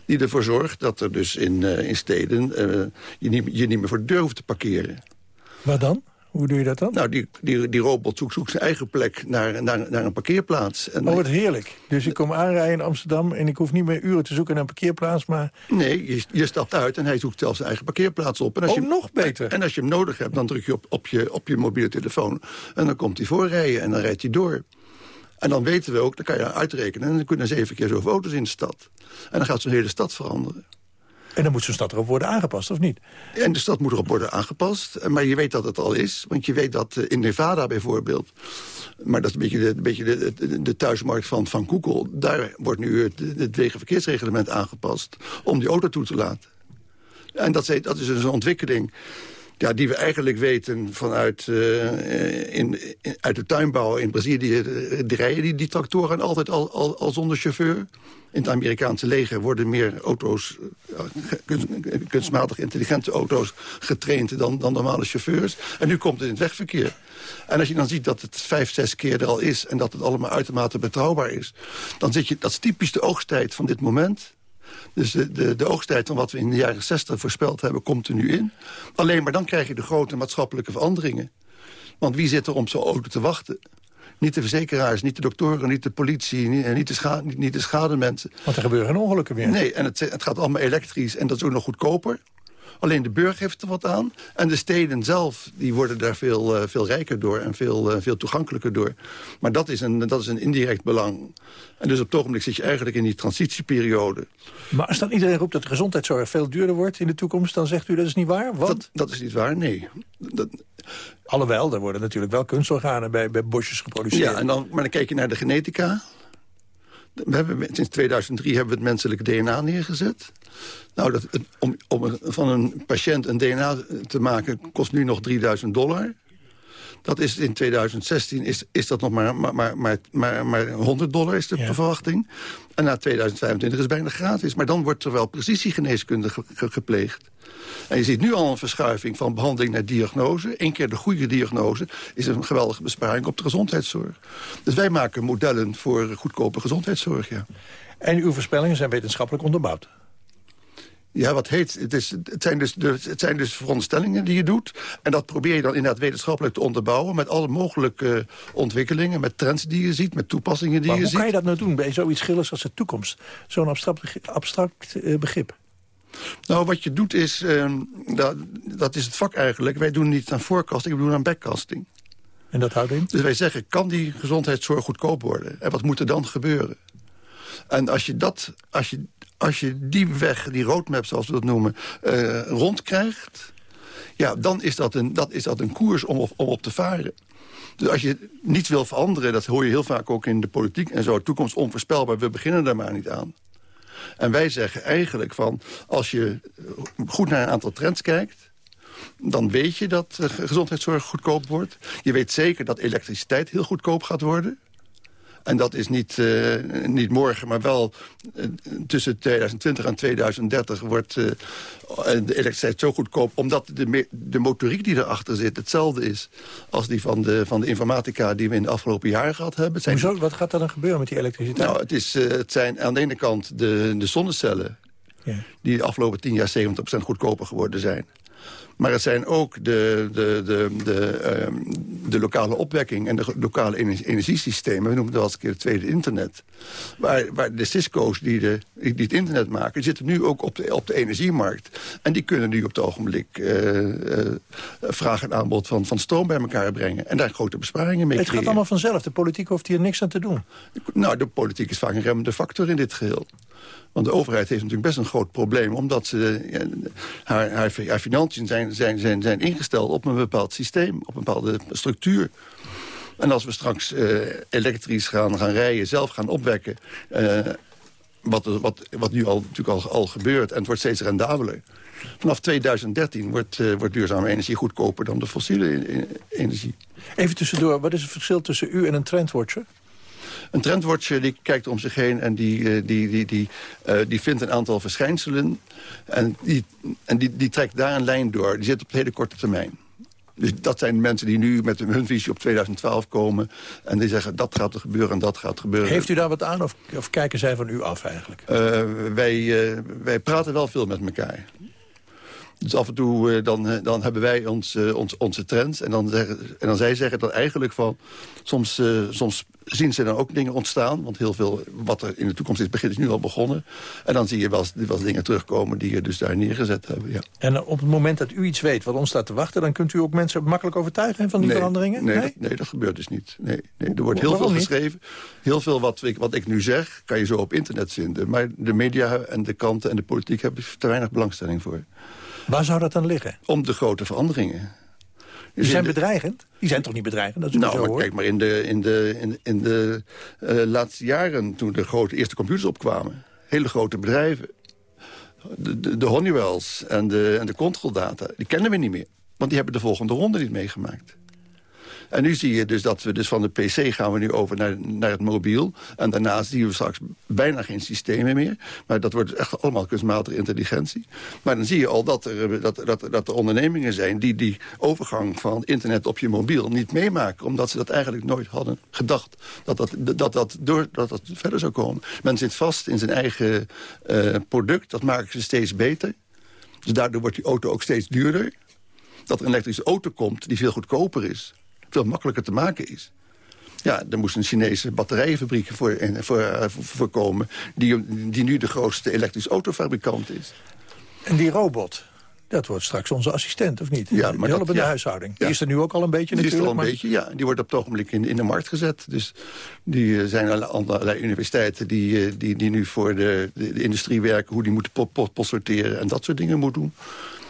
Die ervoor zorgt dat er dus in, uh, in steden je, niet, je niet meer voor de deur hoeft te parkeren. Waar dan? Hoe doe je dat dan? Nou, die, die, die robot zoekt, zoekt zijn eigen plek naar, naar, naar een parkeerplaats. En oh, wat heerlijk. Dus ik kom aanrijden in Amsterdam en ik hoef niet meer uren te zoeken naar een parkeerplaats, maar... Nee, je, je stapt uit en hij zoekt zelf zijn eigen parkeerplaats op. En als oh, je, nog beter. En als je hem nodig hebt, dan druk je op, op, je, op je mobiele telefoon. En dan komt hij voorrijden en dan rijdt hij door. En dan weten we ook, dan kan je uitrekenen... en dan kunnen zeven keer zoveel auto's in de stad. En dan gaat zo'n hele stad veranderen. En dan moet zo'n stad erop worden aangepast, of niet? En de stad moet erop worden aangepast. Maar je weet dat het al is. Want je weet dat in Nevada bijvoorbeeld... maar dat is een beetje de, een beetje de, de, thuismarkt van, van Google... daar wordt nu het, het wegenverkeersreglement aangepast... om die auto toe te laten. En dat, dat is dus een ontwikkeling Ja, die we eigenlijk weten vanuit uh, in, uit de tuinbouw in Brazilië. Die, die rijden die, die tractoren altijd al, al, zonder chauffeur. In het Amerikaanse leger worden meer auto's, uh, kunstmatig intelligente auto's getraind dan, dan normale chauffeurs. En nu komt het in het wegverkeer. En als je dan ziet dat het vijf, zes keer er al is en dat het allemaal uitermate betrouwbaar is, dan zit je, dat is typisch de oogsttijd van dit moment. Dus de, de, de oogsttijd van wat we in de jaren 60 voorspeld hebben, komt er nu in. Alleen maar dan krijg je de grote maatschappelijke veranderingen. Want wie zit er om zo'n auto te wachten? Niet de verzekeraars, niet de doktoren, niet de politie, niet, niet, de, scha niet, niet de schademensen. Want er gebeuren geen ongelukken meer. Nee, en het, het gaat allemaal elektrisch en dat is ook nog goedkoper. Alleen de burger heeft er wat aan. En de steden zelf die worden daar veel, uh, veel rijker door en veel, uh, veel toegankelijker door. Maar dat is, een, dat is een indirect belang. En dus op het ogenblik zit je eigenlijk in die transitieperiode. Maar als dan iedereen roept dat de gezondheidszorg veel duurder wordt in de toekomst... dan zegt u dat is niet waar? Want... Dat, dat is niet waar, nee. Dat... Alhoewel, er worden natuurlijk wel kunstorganen bij, bij bosjes geproduceerd. Ja, en dan, maar dan kijk je naar de genetica. We hebben, sinds 2003 hebben we het menselijke DNA neergezet. Nou, dat, om, om van een patiënt een DNA te maken kost nu nog 3000 dollar. Dat is in 2016 is, is dat nog maar, maar, maar, maar, maar 100 dollar is de ja. verwachting. En na 2025 is het bijna gratis. Maar dan wordt er wel precisiegeneeskunde ge, ge, gepleegd. En je ziet nu al een verschuiving van behandeling naar diagnose. Eén keer de goede diagnose is een geweldige besparing op de gezondheidszorg. Dus wij maken modellen voor goedkope gezondheidszorg, ja. En uw voorspellingen zijn wetenschappelijk onderbouwd? Ja, wat heet, het, is, het, zijn dus het zijn dus veronderstellingen die je doet. En dat probeer je dan inderdaad wetenschappelijk te onderbouwen... met alle mogelijke ontwikkelingen, met trends die je ziet... met toepassingen die maar je hoe ziet. kan je dat nou doen bij zoiets schillers als de toekomst? Zo'n abstract, abstract uh, begrip. Nou, wat je doet is, uh, dat, dat is het vak eigenlijk. Wij doen niet aan forecasting, we doen aan backcasting. En dat houdt in? Dus wij zeggen, kan die gezondheidszorg goedkoop worden? En wat moet er dan gebeuren? En als je, dat, als je, als je die weg, die roadmap zoals we dat noemen, uh, rondkrijgt... ja, dan is dat een, dat is dat een koers om op, om op te varen. Dus als je niets wil veranderen, dat hoor je heel vaak ook in de politiek en zo... toekomst onvoorspelbaar, we beginnen daar maar niet aan. En wij zeggen eigenlijk van, als je goed naar een aantal trends kijkt... dan weet je dat uh, gezondheidszorg goedkoop wordt. Je weet zeker dat elektriciteit heel goedkoop gaat worden... En dat is niet, uh, niet morgen, maar wel uh, tussen 2020 en 2030 wordt uh, de elektriciteit zo goedkoop... omdat de, de motoriek die erachter zit hetzelfde is... als die van de, van de informatica die we in de afgelopen jaren gehad hebben. Zijn... Hoezo? Wat gaat er dan gebeuren met die elektriciteit? Nou, het, is, het zijn aan de ene kant de, de zonnecellen... Ja. die de afgelopen 10 jaar 70% goedkoper geworden zijn. Maar het zijn ook de, de, de, de, um, de lokale opwekking en de lokale energiesystemen. We noemen dat als een keer het tweede internet. Waar, waar de Cisco's die, de, die het internet maken... zitten nu ook op de, op de energiemarkt. En die kunnen nu op het ogenblik uh, uh, vraag en aanbod van, van stroom bij elkaar brengen. En daar grote besparingen mee Het gaat allemaal vanzelf. De politiek hoeft hier niks aan te doen. Nou, de politiek is vaak een remmende factor in dit geheel. Want de overheid heeft natuurlijk best een groot probleem... omdat ze, ja, haar, haar, haar financiën zijn, zijn, zijn, zijn ingesteld op een bepaald systeem... op een bepaalde structuur. En als we straks uh, elektrisch gaan, gaan rijden, zelf gaan opwekken... Uh, wat, wat, wat nu al, natuurlijk al, al gebeurt en het wordt steeds rendabeler... Vanaf 2013 wordt, wordt duurzame energie goedkoper dan de fossiele energie. Even tussendoor, wat is het verschil tussen u en een trendwatcher? Een trendwatcher die kijkt om zich heen en die, uh, die, die, die, uh, die vindt een aantal verschijnselen. En, die, en die, die trekt daar een lijn door. Die zit op hele korte termijn. Dus dat zijn mensen die nu met hun visie op 2012 komen... en die zeggen dat gaat er gebeuren en dat gaat gebeuren. Heeft u daar wat aan of, of kijken zij van u af eigenlijk? Uh, wij, uh, wij praten wel veel met elkaar. Dus af en toe uh, dan, dan hebben wij ons, uh, ons, onze trends. En dan, zeggen, en dan zij zeggen dat eigenlijk van... Soms, soms zien ze dan ook dingen ontstaan. Want heel veel wat er in de toekomst is, begint is nu al begonnen. En dan zie je wel eens, wel eens dingen terugkomen die je dus daar neergezet hebben. Ja. En op het moment dat u iets weet wat ons staat te wachten... dan kunt u ook mensen makkelijk overtuigen van die nee, veranderingen? Nee, nee? Dat, nee, dat gebeurt dus niet. Nee, nee, er wordt heel Waarom veel geschreven. Heel veel wat ik, wat ik nu zeg, kan je zo op internet vinden. Maar de media en de kranten en de politiek hebben er te weinig belangstelling voor. Waar zou dat dan liggen? Om de grote veranderingen. Die zijn bedreigend? Die zijn toch niet bedreigend? Dat nou, maar kijk maar in de, in de, in, in de uh, laatste jaren... toen de grote eerste computers opkwamen... hele grote bedrijven... de, de, de Honeywells en de, en de Control Data... die kennen we niet meer. Want die hebben de volgende ronde niet meegemaakt. En nu zie je dus dat we dus van de PC gaan we nu over naar, naar het mobiel. En daarnaast zien we straks bijna geen systemen meer. Maar dat wordt echt allemaal kunstmatige intelligentie. Maar dan zie je al dat er, dat, dat, dat er ondernemingen zijn... die die overgang van internet op je mobiel niet meemaken. Omdat ze dat eigenlijk nooit hadden gedacht. Dat dat, dat, dat, door, dat, verder zou komen. Men zit vast in zijn eigen uh, product. Dat maken ze steeds beter. Dus daardoor wordt die auto ook steeds duurder. Dat er een elektrische auto komt die veel goedkoper is veel makkelijker te maken is. Ja, er moest een Chinese batterijenfabriek voor, voor, voor komen... Die, die nu de grootste elektrische autofabrikant is. En die robot, dat wordt straks onze assistent, of niet? Ja, maar ja. de huishouding. Die is er nu ook al een beetje Die is er al een beetje, ja. Die wordt op het ogenblik in, in de markt gezet. Dus die uh, zijn alle- allerlei universiteiten die, uh, die, die nu voor de, de, de industrie werken... hoe die moeten po- po- post sorteren en dat soort dingen moet doen.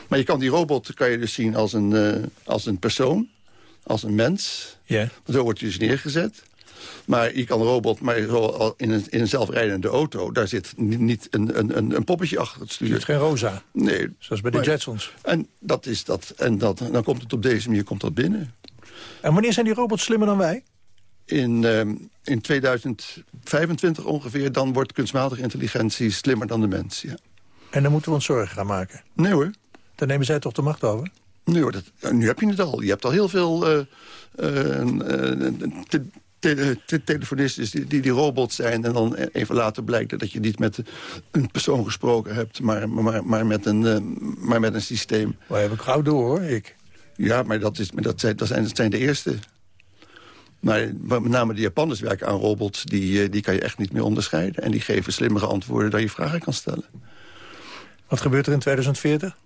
Maar je kan die robot kan je dus zien als een, uh, als een persoon, als een mens. Ja. Zo wordt hij dus neergezet. Maar je kan een robot, maar in een, in een zelfrijdende auto... daar zit niet, niet een, een, een, poppetje achter het stuur. Je hebt geen roza. Nee. Zoals bij de Maar- Jetsons. En, dat is dat, en dat, dan komt het op deze manier komt dat binnen. En wanneer zijn die robots slimmer dan wij? In, ehm, in 2025 ongeveer, dan wordt kunstmatige intelligentie slimmer dan de mens. Ja. En dan moeten we ons zorgen gaan maken. Nee hoor. Dan nemen zij toch de macht over? Hoor, dat, nu heb je het al. Je hebt al heel veel eh, eh, eh, te- te- te- telefonisten die, die die robots zijn... en dan even later blijkt dat je niet met een persoon gesproken hebt... maar, maar, maar, met, een, eh, maar met een systeem. Wij heb ik gauw door, hoor, ik. Ja, maar dat, is, maar dat, zijn, dat, zijn, dat zijn de eerste. Maar met name de Japanners werken aan robots... Die, die kan je echt niet meer onderscheiden. En die geven slimmere antwoorden dan je vragen kan stellen. Wat gebeurt er in 2040?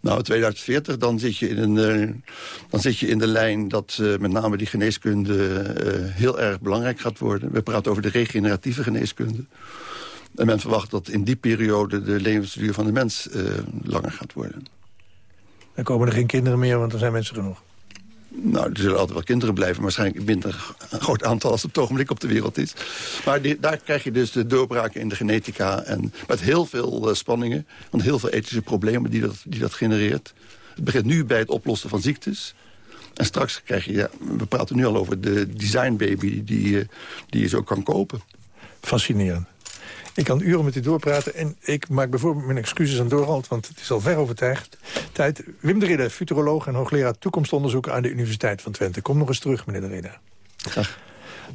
Nou, 2040, dan zit je in, een, eh, dan zit je in de lijn dat eh, met name die geneeskunde eh, heel erg belangrijk gaat worden. We praten over de regeneratieve geneeskunde. En men verwacht dat in die periode de levensduur van de mens langer gaat worden. Dan komen er geen kinderen meer, want er zijn mensen genoeg. Nou, er zullen altijd wel kinderen blijven, waarschijnlijk minder een groot aantal als het ogenblik op de wereld is. Maar daar krijg je dus de doorbraken in de genetica en met heel veel eh, spanningen, want heel veel ethische problemen die dat, die dat genereert. Het begint nu bij het oplossen van ziektes. En straks krijg je, we praten nu al over de design baby die, eh, die je zo kan kopen. Fascinerend. Ik kan uren met u doorpraten en ik maak bijvoorbeeld mijn excuses aan Dorald... want het is al ver over tijd. Wim de Ridder, futuroloog en hoogleraar toekomstonderzoek... aan de Universiteit van Twente. Kom nog eens terug, meneer de Ridder.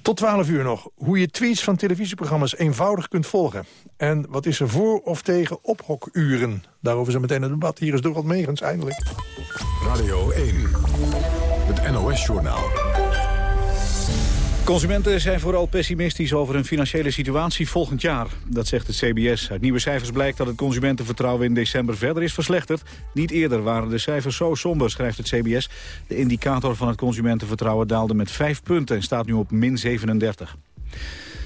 Tot 12 uur nog. Hoe je tweets van televisieprogramma's eenvoudig kunt volgen. En wat is er voor of tegen ophokuren? Daarover is meteen een debat. Hier is Dorald Megens, eindelijk. Radio 1, het NOS-journaal. Consumenten zijn vooral pessimistisch over hun financiële situatie volgend jaar. Dat zegt het CBS. Uit nieuwe cijfers blijkt dat het consumentenvertrouwen in december verder is verslechterd. Niet eerder waren de cijfers zo somber, schrijft het CBS. De indicator van het consumentenvertrouwen daalde met 5 punten en staat nu op min 37.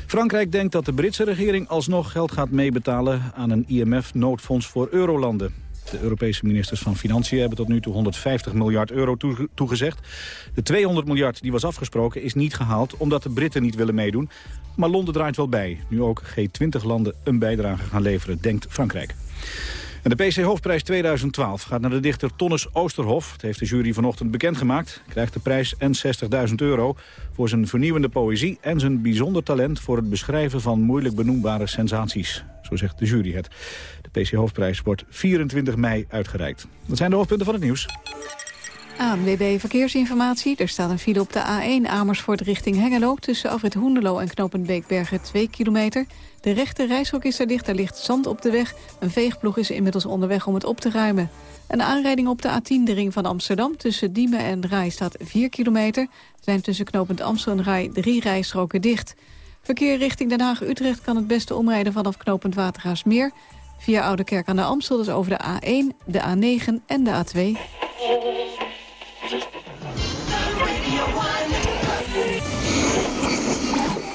Frankrijk denkt dat de Britse regering alsnog geld gaat meebetalen aan een IMF-noodfonds voor eurolanden. De Europese ministers van Financiën hebben tot nu toe 150 miljard euro toege- toegezegd. De 200 miljard die was afgesproken is niet gehaald omdat de Britten niet willen meedoen. Maar Londen draait wel bij, nu ook G20-landen een bijdrage gaan leveren, denkt Frankrijk. En de PC-hoofdprijs 2012 gaat naar de dichter Tonnes Oosterhof. Het heeft de jury vanochtend bekendgemaakt. Krijgt de prijs en 60.000 euro voor zijn vernieuwende poëzie... en zijn bijzonder talent voor het beschrijven van moeilijk benoembare sensaties. Zo zegt de jury het. De PC-hoofdprijs wordt 24 mei uitgereikt. Dat zijn de hoofdpunten van het nieuws. ANWB Verkeersinformatie. Er staat een file op de A1 Amersfoort richting Hengelo... tussen Afrit Hoendelo en knooppunt Beekbergen 2 kilometer. De rechte reishok is er dicht, er ligt zand op de weg. Een veegploeg is inmiddels onderweg om het op te ruimen. Een aanrijding op de A10, de ring van Amsterdam... tussen Diemen en Rai staat 4 kilometer. Er zijn tussen knooppunt Amstel en Rai drie rijstroken dicht. Verkeer richting Den Haag-Utrecht kan het beste omrijden... vanaf knooppunt Watergaasmeer. Via Oudekerk aan de Amstel, dus over de A1, de A9 en de A2.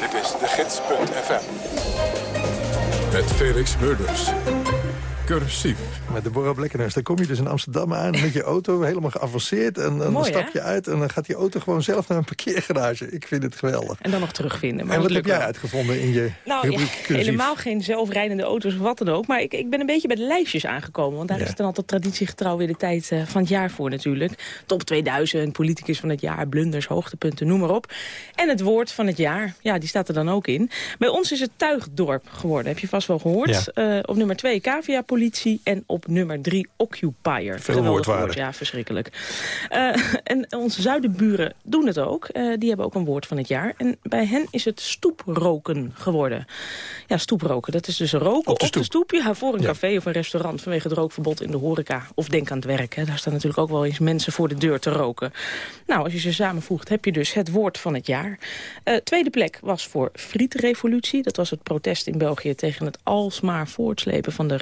Dit is de gids.fm. Met Felix Murders. Cursief. Met Deborah Blekkenhuis. Dan kom je dus in Amsterdam aan met je auto, helemaal geavanceerd. En, en dan stap hè? je uit en dan gaat die auto gewoon zelf naar een parkeergarage. Ik vind het geweldig. En dan nog terugvinden. Maar en wat heb jij wel. uitgevonden in je Nou ja, rubriek cursief? helemaal geen zelfrijdende auto's of wat dan ook. Maar ik, ik ben een beetje bij de lijstjes aangekomen. Want daar is het dan altijd traditiegetrouw weer de tijd eh, van het jaar voor natuurlijk. Top 2000, politicus van het jaar, blunders, hoogtepunten, noem maar op. En het woord van het jaar, ja, die staat er dan ook in. Bij ons is het Tuigdorp geworden, heb je vast wel gehoord. Eh, op nummer 2 Cavia-politie en op nummer 3 Occupier. Woordwaarde. woord, ja, verschrikkelijk. Eh, en onze zuidenburen doen het ook. Eh, die hebben ook een woord van het jaar. En bij hen is het stoeproken geworden. Ja, stoeproken, dat is dus roken op de stoep. ja, voor een café of een restaurant vanwege het rookverbod in de horeca. Of denk aan het werk, hè. daar staan natuurlijk ook wel eens mensen voor de deur te roken. Nou, als je ze samenvoegt heb je dus het woord van het jaar. Eh, tweede plek was voor Frietrevolutie. Dat was het protest in België tegen het alsmaar voortslepen van de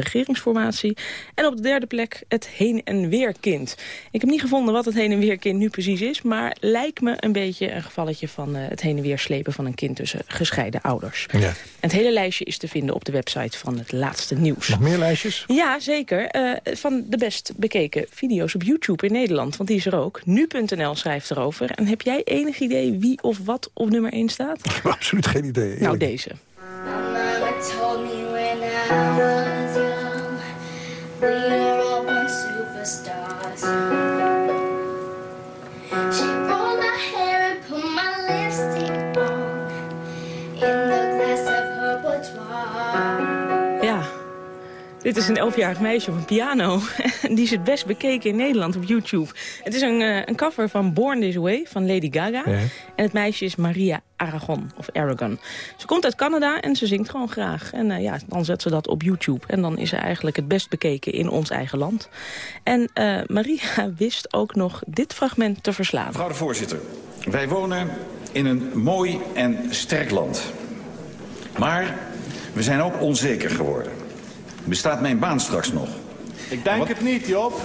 En op de derde plek het heen- en weerkind. Ik heb niet gevonden wat het heen- en weerkind nu precies is... maar lijkt me een beetje een gevalletje van eh, het heen- en weer slepen van een kind tussen gescheiden ouders. Ja. En het hele lijstje is te vinden op de website van het laatste nieuws. Nog meer lijstjes? Ja, zeker. Eh, van de best bekeken video's op YouTube in Nederland. Want die is er ook. Nu.nl schrijft erover. En heb jij enig idee wie of wat op nummer 1 staat? Absoluut geen idee. Nou, deze. Dit is een elfjarig meisje op een piano. En die is het best bekeken in Nederland op YouTube. Het is een, eh, een cover van Born This Way van Lady Gaga. Ja. En het meisje is Maria Aragon, of Aragon. Ze komt uit Canada en ze zingt gewoon graag. En eh, ja, dan zet ze dat op YouTube. En dan is ze eigenlijk het best bekeken in ons eigen land. En eh, Maria wist ook nog dit fragment te verslaan. Mevrouw de voorzitter, wij wonen in een mooi en sterk land. Maar we zijn ook onzeker geworden. Bestaat mijn baan straks nog? Ik denk het niet, Job.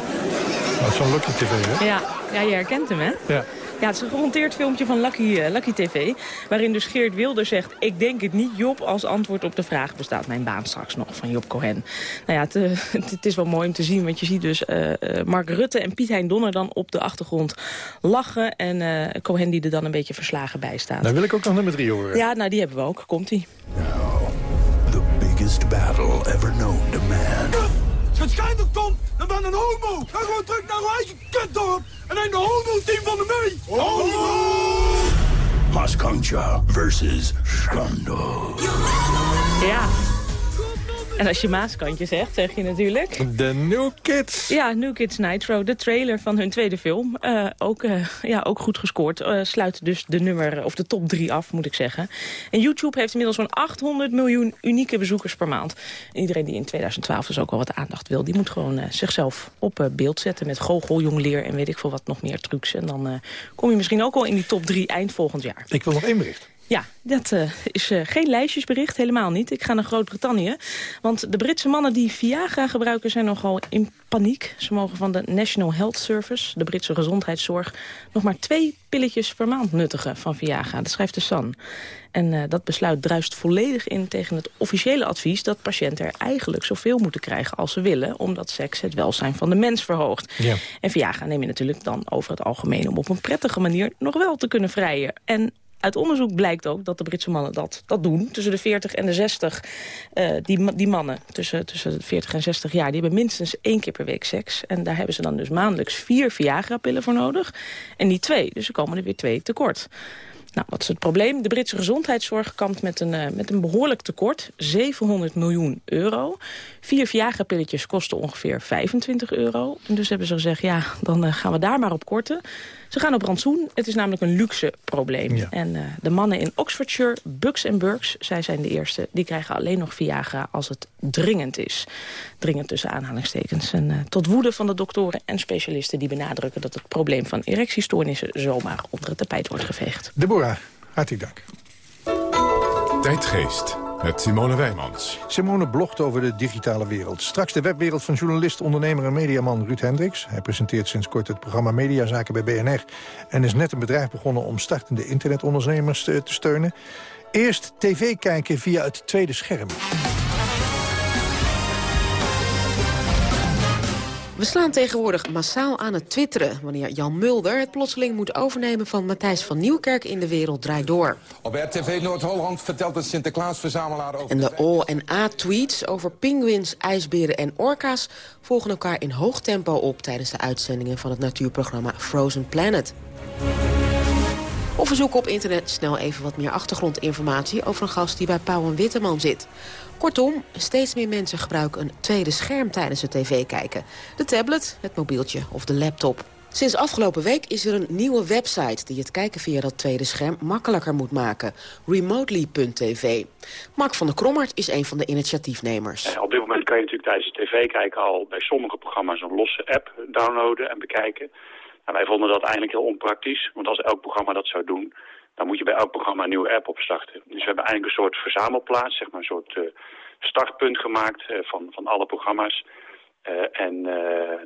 Dat is zo'n Lucky TV, hè? Ja, ja, je herkent hem, hè? Ja. Ja, het is een gemonteerd filmpje van Lucky, eh, Lucky TV... waarin dus Geert Wilder zegt... ik denk het niet, Job, als antwoord op de vraag... bestaat mijn baan straks nog van Job Cohen. Nou ja, het, eh, het, is wel mooi om te zien... want je ziet dus eh, eh, Mark Rutte en Piet Hein Donner dan op de achtergrond lachen... en eh, Cohen die er dan een beetje verslagen bij staat. Dan wil ik ook nog nummer drie horen. Ja, nou, die hebben we ook. Komt-ie. Biggest battle ever known to man. Het schijnt dat komt, dan ben een homo. Ga gewoon terug naar uw eigen kutdorp en neem de homo-team van de mee. Homo! Maskancha versus Skandal. Ja. En als je Maaskantje zegt, zeg je natuurlijk... De New Kids. Ja, New Kids Nitro, de trailer van hun tweede film. Eh, ook, eh, ja, ook goed gescoord. Eh, sluit dus de nummer, of de top drie af, moet ik zeggen. En YouTube heeft inmiddels zo'n 800 miljoen unieke bezoekers per maand. En iedereen die in 2012 dus ook wel wat aandacht wil... die moet gewoon zichzelf op eh, beeld zetten met goochel, jongleer... en weet ik veel wat nog meer trucs. En dan eh, kom je misschien ook al in die top drie eind volgend jaar. Ik wil nog één bericht. Ja, dat eh, is eh, geen lijstjesbericht, helemaal niet. Ik ga naar Groot-Brittannië. Want de Britse mannen die Viagra gebruiken zijn nogal in paniek. Ze mogen van de National Health Service, de Britse gezondheidszorg... nog maar twee pilletjes per maand nuttigen van Viagra. Dat schrijft de Sun. En eh, dat besluit druist volledig in tegen het officiële advies... dat patiënten er eigenlijk zoveel moeten krijgen als ze willen... omdat seks het welzijn van de mens verhoogt. Ja. En Viagra neem je natuurlijk dan over het algemeen... om op een prettige manier nog wel te kunnen vrijen. En uit onderzoek blijkt ook dat de Britse mannen dat, dat doen. Tussen de 40 en de 60, eh, die, die mannen tussen, tussen de 40 en 60 jaar... die hebben minstens één keer per week seks. En daar hebben ze dan dus maandelijks vier Viagra-pillen voor nodig. En niet twee, dus er komen er weer twee tekort. Nou, wat is het probleem? De Britse gezondheidszorg kampt met een, eh, met een behoorlijk tekort. 700 miljoen euro. Vier Viagra-pilletjes kosten ongeveer 25 euro. En dus hebben ze gezegd, ja, dan eh, gaan we daar maar op korten. Ze gaan op rantsoen. Het is namelijk een luxe probleem. Ja. En eh, de mannen in Oxfordshire, Bucks en Burks, zij zijn de eerste. Die krijgen alleen nog Viagra als het dringend is. Dringend tussen aanhalingstekens. En eh, tot woede van de doktoren en specialisten die benadrukken... dat het probleem van erectiestoornissen zomaar onder het tapijt wordt geveegd. Deborah, hartelijk dank. Tijdgeest met Simone Wijmans. Simone blogt over de digitale wereld. Straks de webwereld van journalist, ondernemer en mediaman Ruud Hendricks. Hij presenteert sinds kort het programma Mediazaken bij BNR... en is net een bedrijf begonnen om startende internetondernemers te, te steunen. Eerst tv kijken via het tweede scherm. We slaan tegenwoordig massaal aan het twitteren... wanneer Jan Mulder het plotseling moet overnemen van Matthijs van Nieuwkerk in De Wereld Draait Door. Op RTV Noord-Holland vertelt een Sinterklaasverzamelaar over... En de O- en A-tweets over pinguïns, ijsberen en orka's... volgen elkaar in hoog tempo op tijdens de uitzendingen van het natuurprogramma Frozen Planet. Of we zoeken op internet snel even wat meer achtergrondinformatie... over een gast die bij Pauw en Witteman zit. Kortom, steeds meer mensen gebruiken een tweede scherm tijdens het tv kijken. De tablet, het mobieltje of de laptop. Sinds afgelopen week is er een nieuwe website... die het kijken via dat tweede scherm makkelijker moet maken. Remotely.tv. Mark van der Krommert is een van de initiatiefnemers. Eh, Op dit moment kan je natuurlijk tijdens het tv kijken al bij sommige programma's een losse app downloaden en bekijken. Nou, wij vonden dat eigenlijk heel onpraktisch, want als elk programma dat zou doen, dan moet je bij elk programma een nieuwe app opstarten. Dus we hebben eigenlijk een soort verzamelplaats, zeg maar een soort eh, startpunt gemaakt eh, van, van alle programma's. Eh, en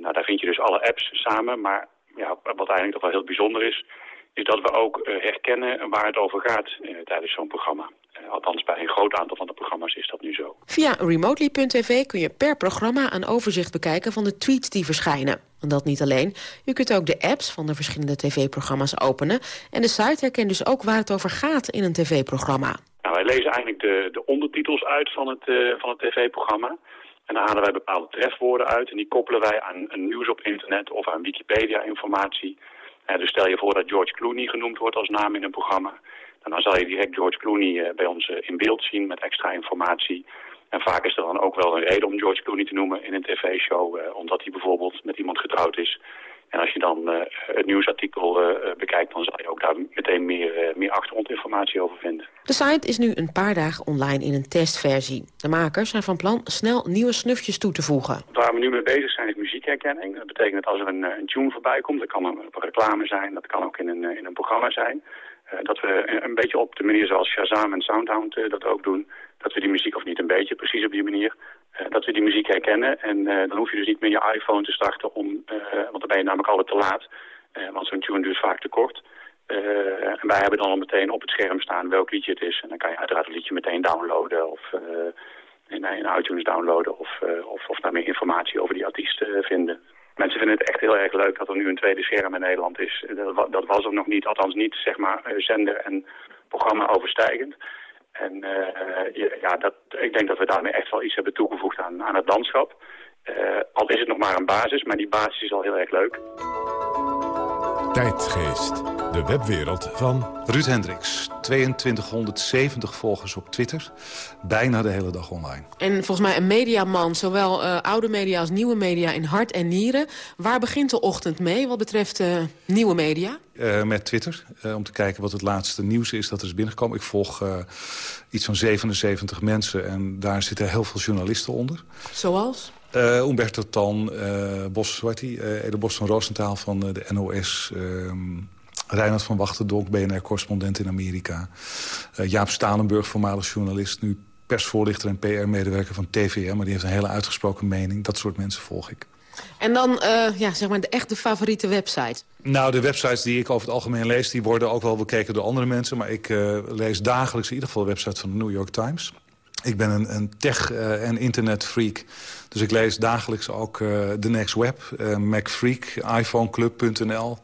nou, daar vind je dus alle apps samen, maar ja, wat eigenlijk toch wel heel bijzonder is, is dat we ook eh, herkennen waar het over gaat eh, tijdens zo'n programma. Eh, althans, bij een groot aantal van de programma's is dat nu zo. Via remotely.tv kun je per programma een overzicht bekijken van de tweets die verschijnen. En dat niet alleen. Je kunt ook de apps van de verschillende tv-programma's openen. En de site herkent dus ook waar het over gaat in een tv-programma. Nou, wij lezen eigenlijk de, de ondertitels uit van het, van het tv-programma. En daar halen wij bepaalde trefwoorden uit. En die koppelen wij aan een nieuws op internet of aan Wikipedia-informatie. Dus stel je voor dat George Clooney genoemd wordt als naam in een programma. Dan zal je direct George Clooney eh, bij ons eh, in beeld zien met extra informatie. En vaak is er dan ook wel een reden om George Clooney te noemen in een tv-show. eh, omdat hij bijvoorbeeld met iemand getrouwd is. En als je dan eh, het nieuwsartikel eh, eh, bekijkt, dan zal je ook daar meteen meer, meer achtergrondinformatie over vinden. De site is nu een paar dagen online in een testversie. De makers zijn van plan snel nieuwe snufjes toe te voegen. Waar we nu mee bezig zijn is muziekherkenning. Dat betekent dat als er een, een tune voorbij komt, dat kan een, op een reclame zijn, dat kan ook in een, in een programma zijn. dat we een, beetje op de manier zoals Shazam en Soundhound dat ook doen, dat we die muziek, of niet een beetje, precies op die manier, dat we die muziek herkennen. En eh, dan hoef je dus niet meer je iPhone te starten, om, eh, want dan ben je namelijk altijd te laat. Eh, want zo'n tune duurt vaak te kort. Eh, en wij hebben dan al meteen op het scherm staan welk liedje het is. En dan kan je uiteraard het liedje meteen downloaden of eh, in, iTunes downloaden of, eh, of, of daar meer informatie over die artiest eh, vinden. Mensen vinden het echt heel erg leuk dat er nu een tweede scherm in Nederland is. Dat, dat was er nog niet, althans niet zeg maar eh, zender en programma overstijgend. En eh, ja, dat, ik denk dat we daarmee echt wel iets hebben toegevoegd aan, aan het landschap. Eh, al is het nog maar een basis, maar die basis is al heel erg leuk. Tijdgeest, de webwereld van... Ruud Hendricks, 2270 volgers op Twitter. Bijna de hele dag online. En volgens mij een mediaman, zowel eh, oude media als nieuwe media in hart en nieren. Waar begint de ochtend mee wat betreft eh, nieuwe media? Eh, met Twitter, eh, om te kijken wat het laatste nieuws is dat er is binnengekomen. Ik volg eh, iets van 77 mensen en daar zitten heel veel journalisten onder. Zoals? Eh Umberto Tan, eh Bos, hoe? Eh, Ede Bos van Roosentaal van de NOS... ehm Reinhard van Wachtendonk, BNR-correspondent in Amerika. Jaap Stalenburg, voormalig journalist, nu persvoorlichter en PR-medewerker van TVM. Maar die heeft een hele uitgesproken mening. Dat soort mensen volg ik. En dan ja, zeg maar de echte favoriete website. Nou, de websites die ik over het algemeen lees... die worden ook wel bekeken door andere mensen. Maar ik lees dagelijks in ieder geval de website van de New York Times. Ik ben een, een tech- eh, en internetfreak. Dus ik lees dagelijks ook eh The Next Web, eh MacFreak, iPhoneclub.nl.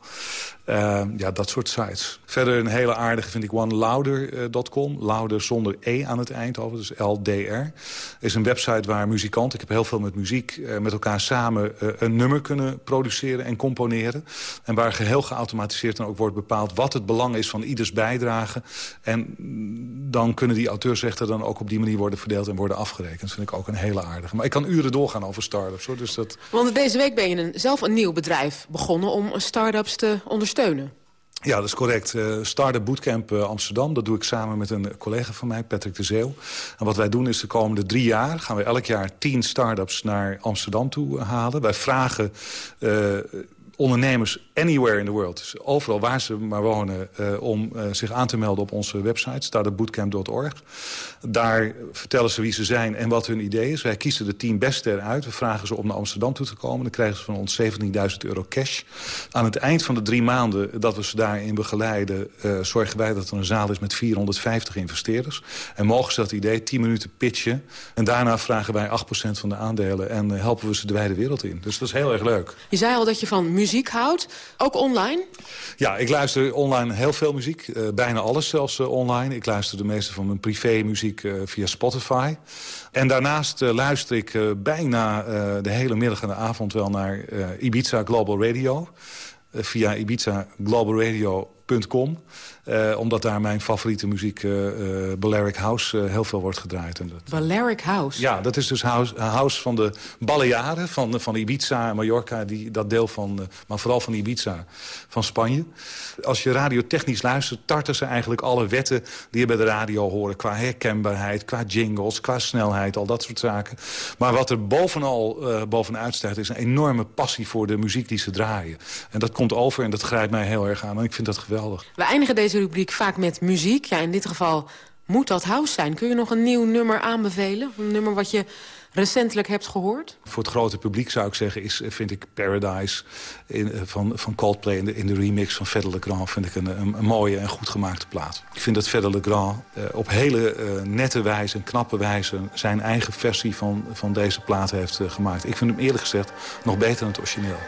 Eh, ja, dat soort sites. Verder een hele aardige vind ik onelouder.com. Louder zonder E aan het eind dus LDR. Is een website waar muzikanten, ik heb heel veel met muziek... eh, met elkaar samen eh, een nummer kunnen produceren en componeren. En waar geheel geautomatiseerd dan ook wordt bepaald... wat het belang is van ieders bijdrage. En dan kunnen die auteursrechten dan ook op die manier worden verdeeld... en worden afgerekend. Dat vind ik ook een hele aardige. Maar ik kan uren doorgaan over start-ups. Hoor. Dus dat, Want deze week ben je zelf een nieuw bedrijf begonnen om start-ups te ondersteunen. Ja, dat is correct. Uh, Startup Bootcamp uh, Amsterdam, dat doe ik samen met een collega van mij, Patrick de Zeeuw. En wat wij doen is de komende drie jaar gaan we elk jaar tien start-ups naar Amsterdam toe halen. Wij vragen ondernemers anywhere in the world, dus overal waar ze maar wonen... Uh, om uh, zich aan te melden op onze website, startupbootcamp.org. Daar vertellen ze wie ze zijn en wat hun idee is. Wij kiezen de tien beste eruit. We vragen ze om naar Amsterdam toe te komen. Dan krijgen ze van ons 17.000 euro cash. Aan het eind van de drie maanden dat we ze daarin begeleiden... Uh, zorgen wij dat er een zaal is met 450 investeerders. En mogen ze dat idee 10 minuten pitchen. En daarna vragen wij 8% van de aandelen... en helpen we ze de wijde wereld in. Dus dat is heel erg leuk. Je zei al dat je van muziek houdt, ook online? Ja, ik luister online heel veel muziek. Uh, bijna alles zelfs uh, online. Ik luister de meeste van mijn privémuziek uh, via Spotify. En daarnaast luister ik bijna de hele middag en de avond wel naar Ibiza Global Radio. via Ibiza Global Radio .com, uh, omdat daar mijn favoriete muziek, uh, uh, Balearic House, heel veel wordt gedraaid. En dat, Balearic House? Ja, dat is dus house, house van de Balearen, van, van Ibiza en Mallorca, die, dat deel van, maar vooral van Ibiza, van Spanje. Als je radiotechnisch luistert, tarten ze eigenlijk alle wetten die je bij de radio horen, qua herkenbaarheid, qua jingles, qua snelheid, al dat soort zaken. Maar wat er bovenal bovenuit staat, is een enorme passie voor de muziek die ze draaien. En dat komt over en dat grijpt mij heel erg aan. En ik vind dat geweldig. We eindigen deze rubriek vaak met muziek. Ja, in dit geval moet dat house zijn. Kun je nog een nieuw nummer aanbevelen? Een nummer wat je recentelijk hebt gehoord? Voor het grote publiek zou ik zeggen, is, vind ik Paradise in, van, van Coldplay in de, in de remix van Fedde Le Grand vind ik een, een, een, mooie en goed gemaakte plaat. Ik vind dat Fedde Le Grand uh, op hele uh, nette wijze en knappe wijze zijn eigen versie van, van deze plaat heeft uh, gemaakt. Ik vind hem eerlijk gezegd nog beter dan het origineel.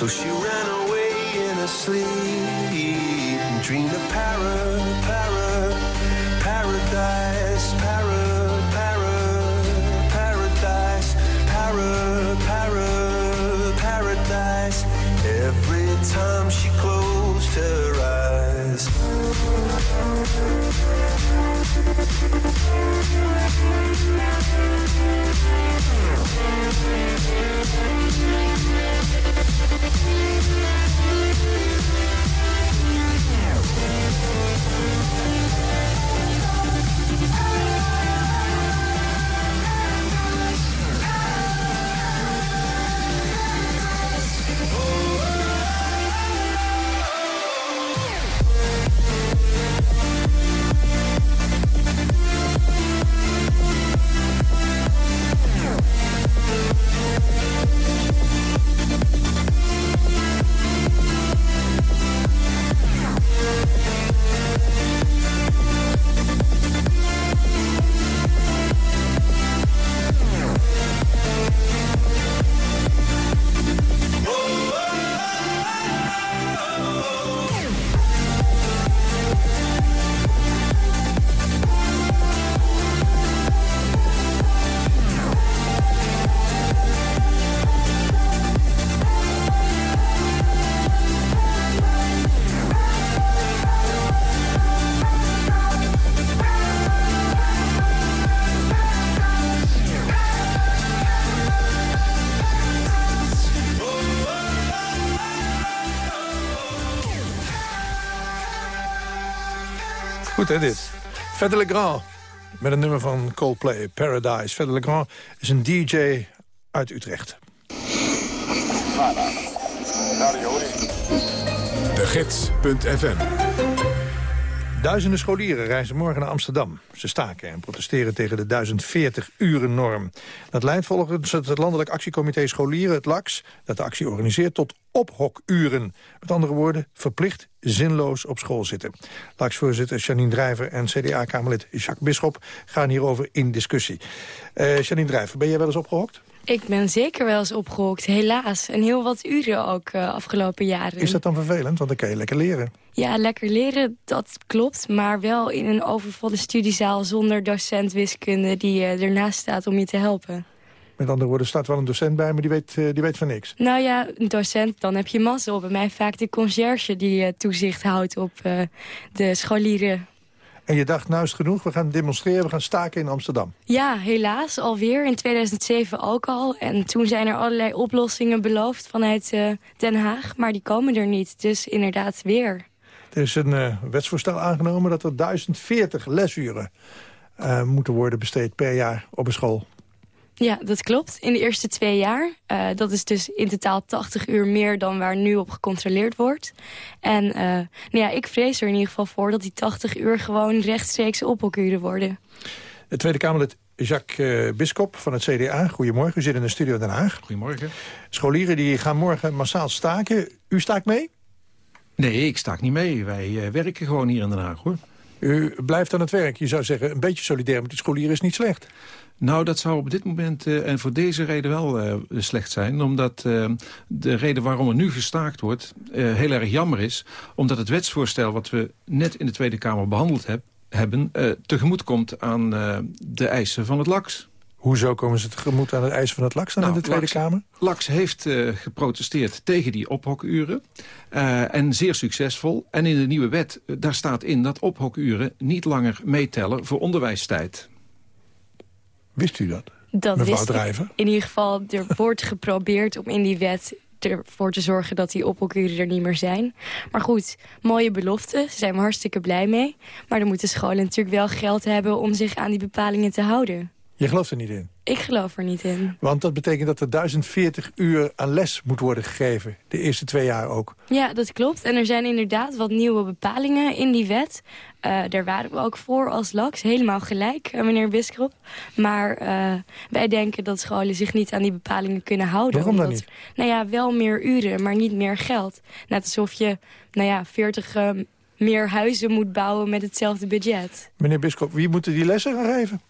So she ran away in her sleep and dreamed of para, para, paradise, para, para, paradise, para, para, paradise. Every time she closed her eyes. Hè dit. Fedde Le Grand met een nummer van Coldplay, Paradise. Fedde Le Grand is een DJ uit Utrecht. De Gids.fm Duizenden scholieren reizen morgen naar Amsterdam. Ze staken en protesteren tegen de 1040-uren-norm. Dat leidt volgens het Landelijk Actiecomité Scholieren, het LAX... dat de actie organiseert tot ophokuren. Met andere woorden, verplicht zinloos op school zitten. LAX-voorzitter Janine Drijver en CDA-kamerlid Jacques Bisschop... gaan hierover in discussie. Uh, Janine Drijver, ben jij wel eens opgehokt? Ik ben zeker wel eens opgehokt, helaas. En heel wat uren ook uh, afgelopen jaren. Is dat dan vervelend? Want dan kan je lekker leren. Ja, lekker leren, dat klopt. Maar wel in een overvolle studiezaal zonder docent wiskunde... die uh, ernaast staat om je te helpen. Met andere woorden, staat wel een docent bij, maar die weet, uh, die weet van niks. Nou ja, een docent, dan heb je mazzel. Bij mij vaak de conciërge die toezicht houdt op de scholieren. En je dacht, nou is het genoeg, we gaan demonstreren, we gaan staken in Amsterdam. Ja, helaas, alweer. In 2007 ook al. En toen zijn er allerlei oplossingen beloofd vanuit uh, Den Haag. Maar die komen er niet, dus inderdaad weer. Er is een eh, wetsvoorstel aangenomen dat er 1040 lesuren eh, moeten worden besteed per jaar op een school. Ja, dat klopt. In de eerste twee jaar. Eh, dat is dus in totaal 80 uur meer dan waar nu op gecontroleerd wordt. En eh, nou ja, ik vrees er in ieder geval voor dat die 80 uur gewoon rechtstreeks ophokuren worden. De Tweede Kamerlid Jacques uh, Biskop van het CDA. Goedemorgen, u zit in de studio Den Haag. Goedemorgen. Scholieren die gaan morgen massaal staken. U staakt mee? Nee, ik staak niet mee. Wij werken gewoon hier in Den Haag, hoor. U blijft aan het werk. Je zou zeggen, een beetje solidair met die scholieren is niet slecht. Nou, dat zou op dit moment uh, en voor deze reden wel uh, slecht zijn. Omdat uh, de reden waarom er nu gestaakt wordt heel erg jammer is. Omdat het wetsvoorstel wat we net in de Tweede Kamer behandeld heb, hebben... tegemoet komt aan de eisen van het LAX. Hoezo komen ze tegemoet aan de eisen van het LAX dan nou, in de Tweede Kamer? LAX heeft geprotesteerd tegen die ophokuren. en zeer succesvol. En in de nieuwe wet, daar staat in dat ophokuren niet langer meetellen voor onderwijstijd. Wist u dat, dat mevrouw Drijver? In ieder geval, er wordt geprobeerd om in die wet ervoor te zorgen dat die ophokuren er niet meer zijn. Maar goed, mooie belofte, daar zijn we hartstikke blij mee. Maar dan moeten scholen natuurlijk wel geld hebben om zich aan die bepalingen te houden. Je gelooft er niet in? Ik geloof er niet in. Want dat betekent dat er 1040 uur aan les moet worden gegeven. De eerste twee jaar ook. Ja, dat klopt. En er zijn inderdaad wat nieuwe bepalingen in die wet. Uh, daar waren we ook voor als LAX. Helemaal gelijk, uh, meneer Biskrop. Maar uh, wij denken dat scholen zich niet aan die bepalingen kunnen houden. Waarom dan omdat, niet? Nou ja, wel meer uren, maar niet meer geld. Net alsof je, nou ja, 40 meer huizen moet bouwen met hetzelfde budget. Meneer Biskrop, wie moeten die lessen gaan geven?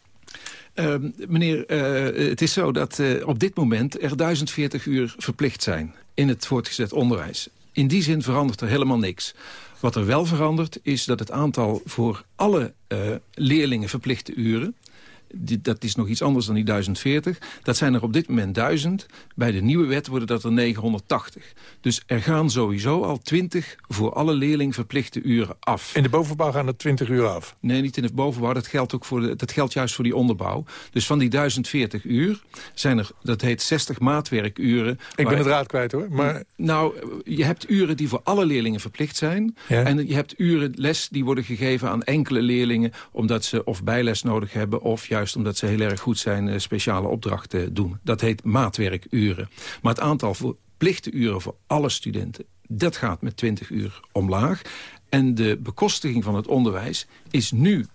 Uh, meneer, uh, het is zo dat uh, op dit moment er 1040 uur verplicht zijn in het voortgezet onderwijs. In die zin verandert er helemaal niks. Wat er wel verandert is dat het aantal voor alle leerlingen verplichte uren... Die, dat is nog iets anders dan die 1040. Dat zijn er op dit moment 1000. Bij de nieuwe wet worden dat er 980. Dus er gaan sowieso al 20 voor alle leerling verplichte uren af. In de bovenbouw gaan er 20 uur af? Nee, niet in de bovenbouw. Dat geldt, ook voor de, dat geldt juist voor die onderbouw. Dus van die 1040 uur zijn er, dat heet 60 maatwerkuren. Ik ben het raad kwijt hoor. Maar... Nou, je hebt uren die voor alle leerlingen verplicht zijn. Ja. En je hebt uren les die worden gegeven aan enkele leerlingen... omdat ze of bijles nodig hebben of juist juist omdat ze heel erg goed zijn uh, speciale opdrachten doen. Dat heet maatwerkuren. Maar het aantal verplichte uren voor alle studenten... dat gaat met 20 uur omlaag. En de bekostiging van het onderwijs is nu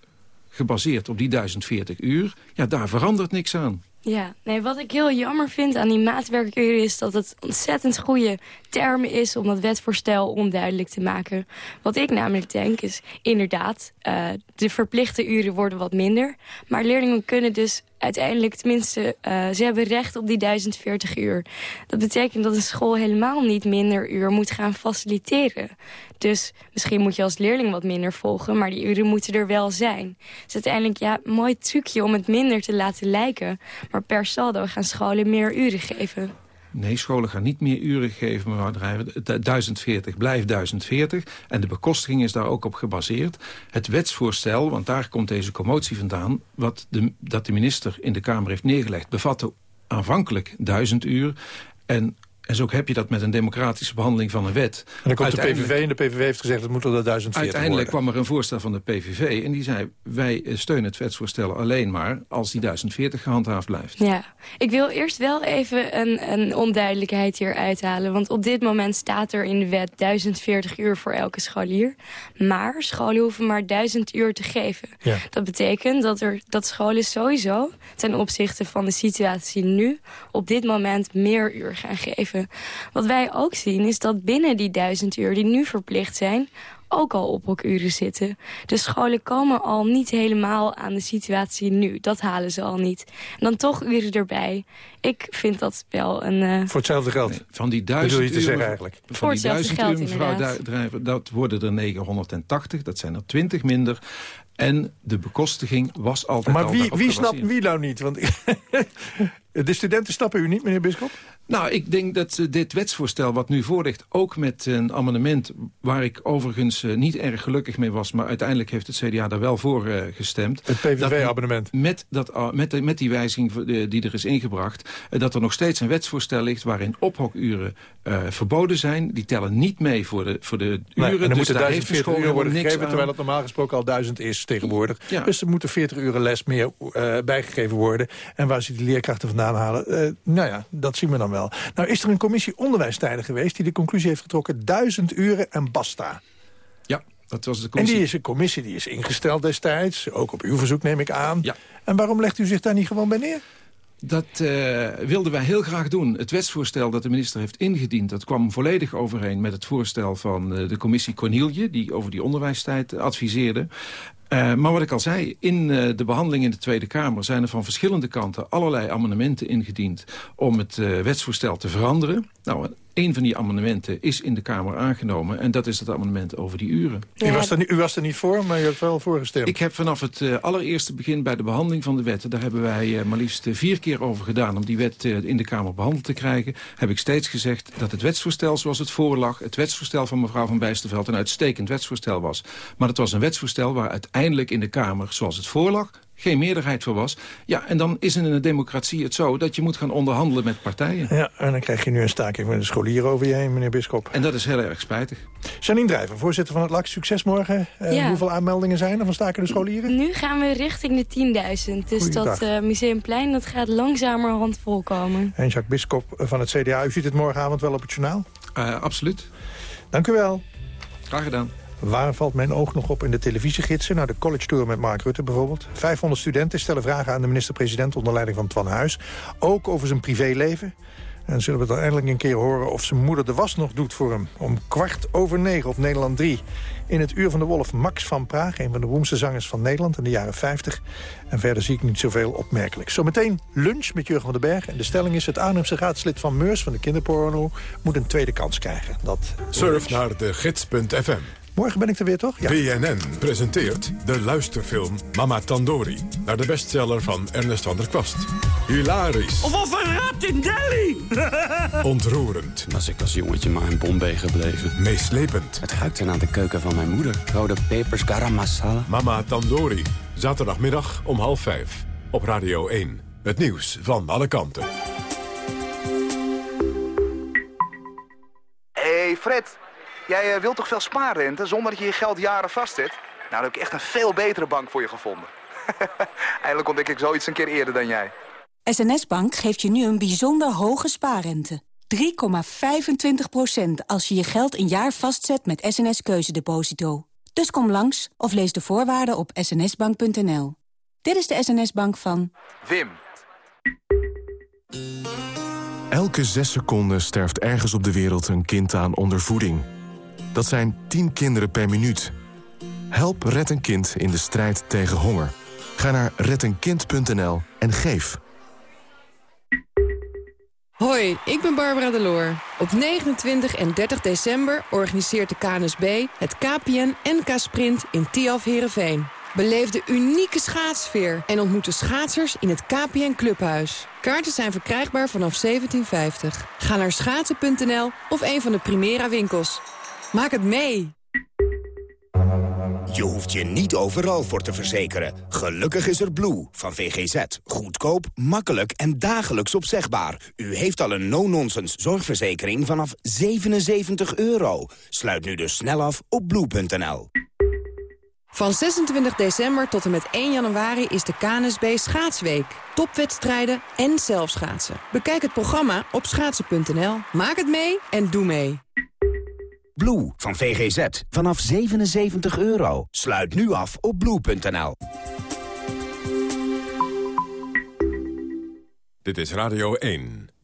gebaseerd op die 1040 uur. Ja, daar verandert niks aan. Ja, nee, wat ik heel jammer vind aan die maatwerkuren is dat het ontzettend goede term is om dat wetvoorstel onduidelijk te maken. Wat ik namelijk denk is, inderdaad, uh, de verplichte uren worden wat minder. Maar leerlingen kunnen dus uiteindelijk, tenminste, uh, ze hebben recht op die 1040 uur. Dat betekent dat een school helemaal niet minder uur moet gaan faciliteren. Dus misschien moet je als leerling wat minder volgen, maar die uren moeten er wel zijn. Dus uiteindelijk, ja, mooi trucje om het minder te laten lijken. Maar per saldo gaan scholen meer uren geven. Nee, scholen gaan niet meer uren geven, mevrouw Drijver. 1040 blijft 1040. En de bekostiging is daar ook op gebaseerd. Het wetsvoorstel, want daar komt deze commotie vandaan... Wat de, dat de minister in de Kamer heeft neergelegd... bevatte aanvankelijk 1000 uur. En en zo heb je dat met een democratische behandeling van een wet. En dan komt de PVV en de PVV heeft gezegd... dat moet er 1040 Uiteindelijk worden. kwam er een voorstel van de PVV en die zei... wij steunen het wetsvoorstel alleen maar als die 1040 gehandhaafd blijft. Ja, ik wil eerst wel even een, een onduidelijkheid hier uithalen. Want op dit moment staat er in de wet 1040 uur voor elke scholier. Maar scholen hoeven maar 1000 uur te geven. Ja. Dat betekent dat, er, dat scholen sowieso ten opzichte van de situatie nu... op dit moment meer uur gaan geven. Wat wij ook zien is dat binnen die duizend uur die nu verplicht zijn ook al ophokuren zitten. De scholen komen al niet helemaal aan de situatie nu. Dat halen ze al niet. En dan toch uren erbij. Ik vind dat wel een... Uh... Voor hetzelfde geld? Nee, van die duizend bedoel je te uur, zeggen eigenlijk? Van Voor die duizend geld, uur, mevrouw Drijver, dat worden er 980. Dat zijn er 20 minder. En de bekostiging was altijd Maar al wie, wie snapt wie nou niet? Want de studenten snappen u niet, meneer Bisschop? Nou, ik denk dat uh, dit wetsvoorstel wat nu voorligt... ook met een amendement waar ik overigens uh, niet erg gelukkig mee was... maar uiteindelijk heeft het CDA daar wel voor uh, gestemd. Het PVV-abonnement. Met, dat, met, met die wijziging die er is ingebracht... eh, dat er nog steeds een wetsvoorstel ligt... waarin ophokuren eh, verboden zijn. Die tellen niet mee voor de, voor de uren. Nee, en dan dus moeten daar heeft de 1040 school uur worden gegeven... aan. terwijl het normaal gesproken al 1000 is tegenwoordig. Ja. Dus er moeten 40 uur les meer eh, bijgegeven worden. En waar ze die leerkrachten vandaan halen, eh, nou ja, dat zien we dan wel. Nou is er een commissie onderwijstijden geweest... die de conclusie heeft getrokken, 1000 uren en basta. Ja, dat was de En commissie. die is een commissie die is ingesteld destijds. Ook op uw verzoek neem ik aan. En waarom legt u zich daar niet gewoon bij neer? Dat eh, wilden wij heel graag doen. Het wetsvoorstel dat de minister heeft ingediend... dat kwam volledig overeen met het voorstel van eh, de commissie Cornielje... die over die onderwijstijd adviseerde. Eh, maar wat ik al zei, in eh, de behandeling in de Tweede Kamer... zijn er van verschillende kanten allerlei amendementen ingediend... om het eh, wetsvoorstel te veranderen. Nou, een van die amendementen is in de Kamer aangenomen... en dat is het amendement over die uren. U, was er niet, u was er niet voor, maar u hebt wel voorgestemd. Ik heb vanaf het eh, allereerste begin bij de behandeling van de wetten... daar hebben wij eh, maar liefst vier keer over gedaan... om die wet eh, in de Kamer behandeld te krijgen... heb ik steeds gezegd dat het wetsvoorstel zoals het voorlag... het wetsvoorstel van mevrouw van Bijsterveld een uitstekend wetsvoorstel was. Maar het was een wetsvoorstel waar uiteindelijk in de Kamer zoals het voorlag geen meerderheid voor was. Ja, en dan is in een democratie het zo dat je moet gaan onderhandelen met partijen. Ja, en dan krijg je nu een staking met de scholieren over je heen, meneer Bisschop. En dat is heel erg spijtig. Janine Drijver, voorzitter van het LAX, succes morgen. Eh. Hoeveel aanmeldingen zijn er van stakende scholieren? Nu gaan we richting de 10.000. Dus Goeiedag. dat eh, Museumplein dat gaat langzamerhand volkomen. En Jacques Bisschop van het CDA, u ziet het morgenavond wel op het journaal? Uh, absoluut. Dank u wel. Graag gedaan. Waar valt mijn oog nog op in de televisiegidsen? Nou, de college tour met Mark Rutte bijvoorbeeld. 500 studenten stellen vragen aan de minister-president onder leiding van Twan Huis. Ook over zijn privéleven. En zullen we dan eindelijk een keer horen of zijn moeder de was nog doet voor hem. Om kwart over negen op Nederland 3. In het Uur van de Wolf Max van Praag, een van de beroemdste zangers van Nederland in de jaren 50. En verder zie ik niet zoveel opmerkelijk. Zometeen lunch met Jurgen van den Berg. En de stelling is het Arnhemse raadslid van Meurs van de kinderporno... moet een tweede kans krijgen. Dat Surf naar de gids.fm. Morgen ben ik er weer, toch? Ja. BNN presenteert de luisterfilm Mama Tandori... naar de bestseller van Ernest van der Kwast. Hilarisch, Of of een rat in Delhi! ontroerend, Was ik als jongetje maar in Bombay gebleven. meeslepend. Het ruikte naar de keuken van mijn moeder. Rode pepers, garam masala. Mama Tandori, zaterdagmiddag om half vijf. Op Radio 1. Het nieuws van alle kanten. hey Fred, jij eh, wilt toch veel spaarrente zonder dat je je geld jaren vastzet? Nou, dan heb ik echt een veel betere bank voor je gevonden. Eindelijk ontdek ik zoiets een keer eerder dan jij. SNS Bank geeft je nu een bijzonder hoge spaarrente. 3,25% als je je geld een jaar vastzet met SNS Keuzedeposito. Dus kom langs of lees de voorwaarden op snsbank.nl. Dit is de SNS Bank van... Wim. Elke zes seconden sterft ergens op de wereld een kind aan ondervoeding. Dat zijn 10 kinderen per minuut. Help Red een Kind in de strijd tegen honger. Ga naar reddenkind.nl en geef. Hoi, ik ben Barbara Deloor. Op 29 en 30 december organiseert de KNSB het KPN NK Sprint in Tiaf Herenveen. Beleef de unieke schaatsfeer en ontmoet de schaatsers in het KPN Clubhuis. Kaarten zijn verkrijgbaar vanaf 1750. Ga naar schaatsen.nl of een van de Primera winkels. Maak het mee! Je hoeft je niet overal voor te verzekeren. Gelukkig is er Blue van VGZ. Goedkoop, makkelijk en dagelijks opzegbaar. U heeft al een no-nonsense zorgverzekering vanaf 77 euro. Sluit nu dus snel af op blue.nl. Van 26 december tot en met 1 januari is de KNSB Schaatsweek. Topwedstrijden en zelfschaatsen. Bekijk het programma op schaatsen.nl. Maak het mee en doe mee. Blue van VGZ vanaf 77 euro. Sluit nu af op blue.nl. Dit is Radio 1.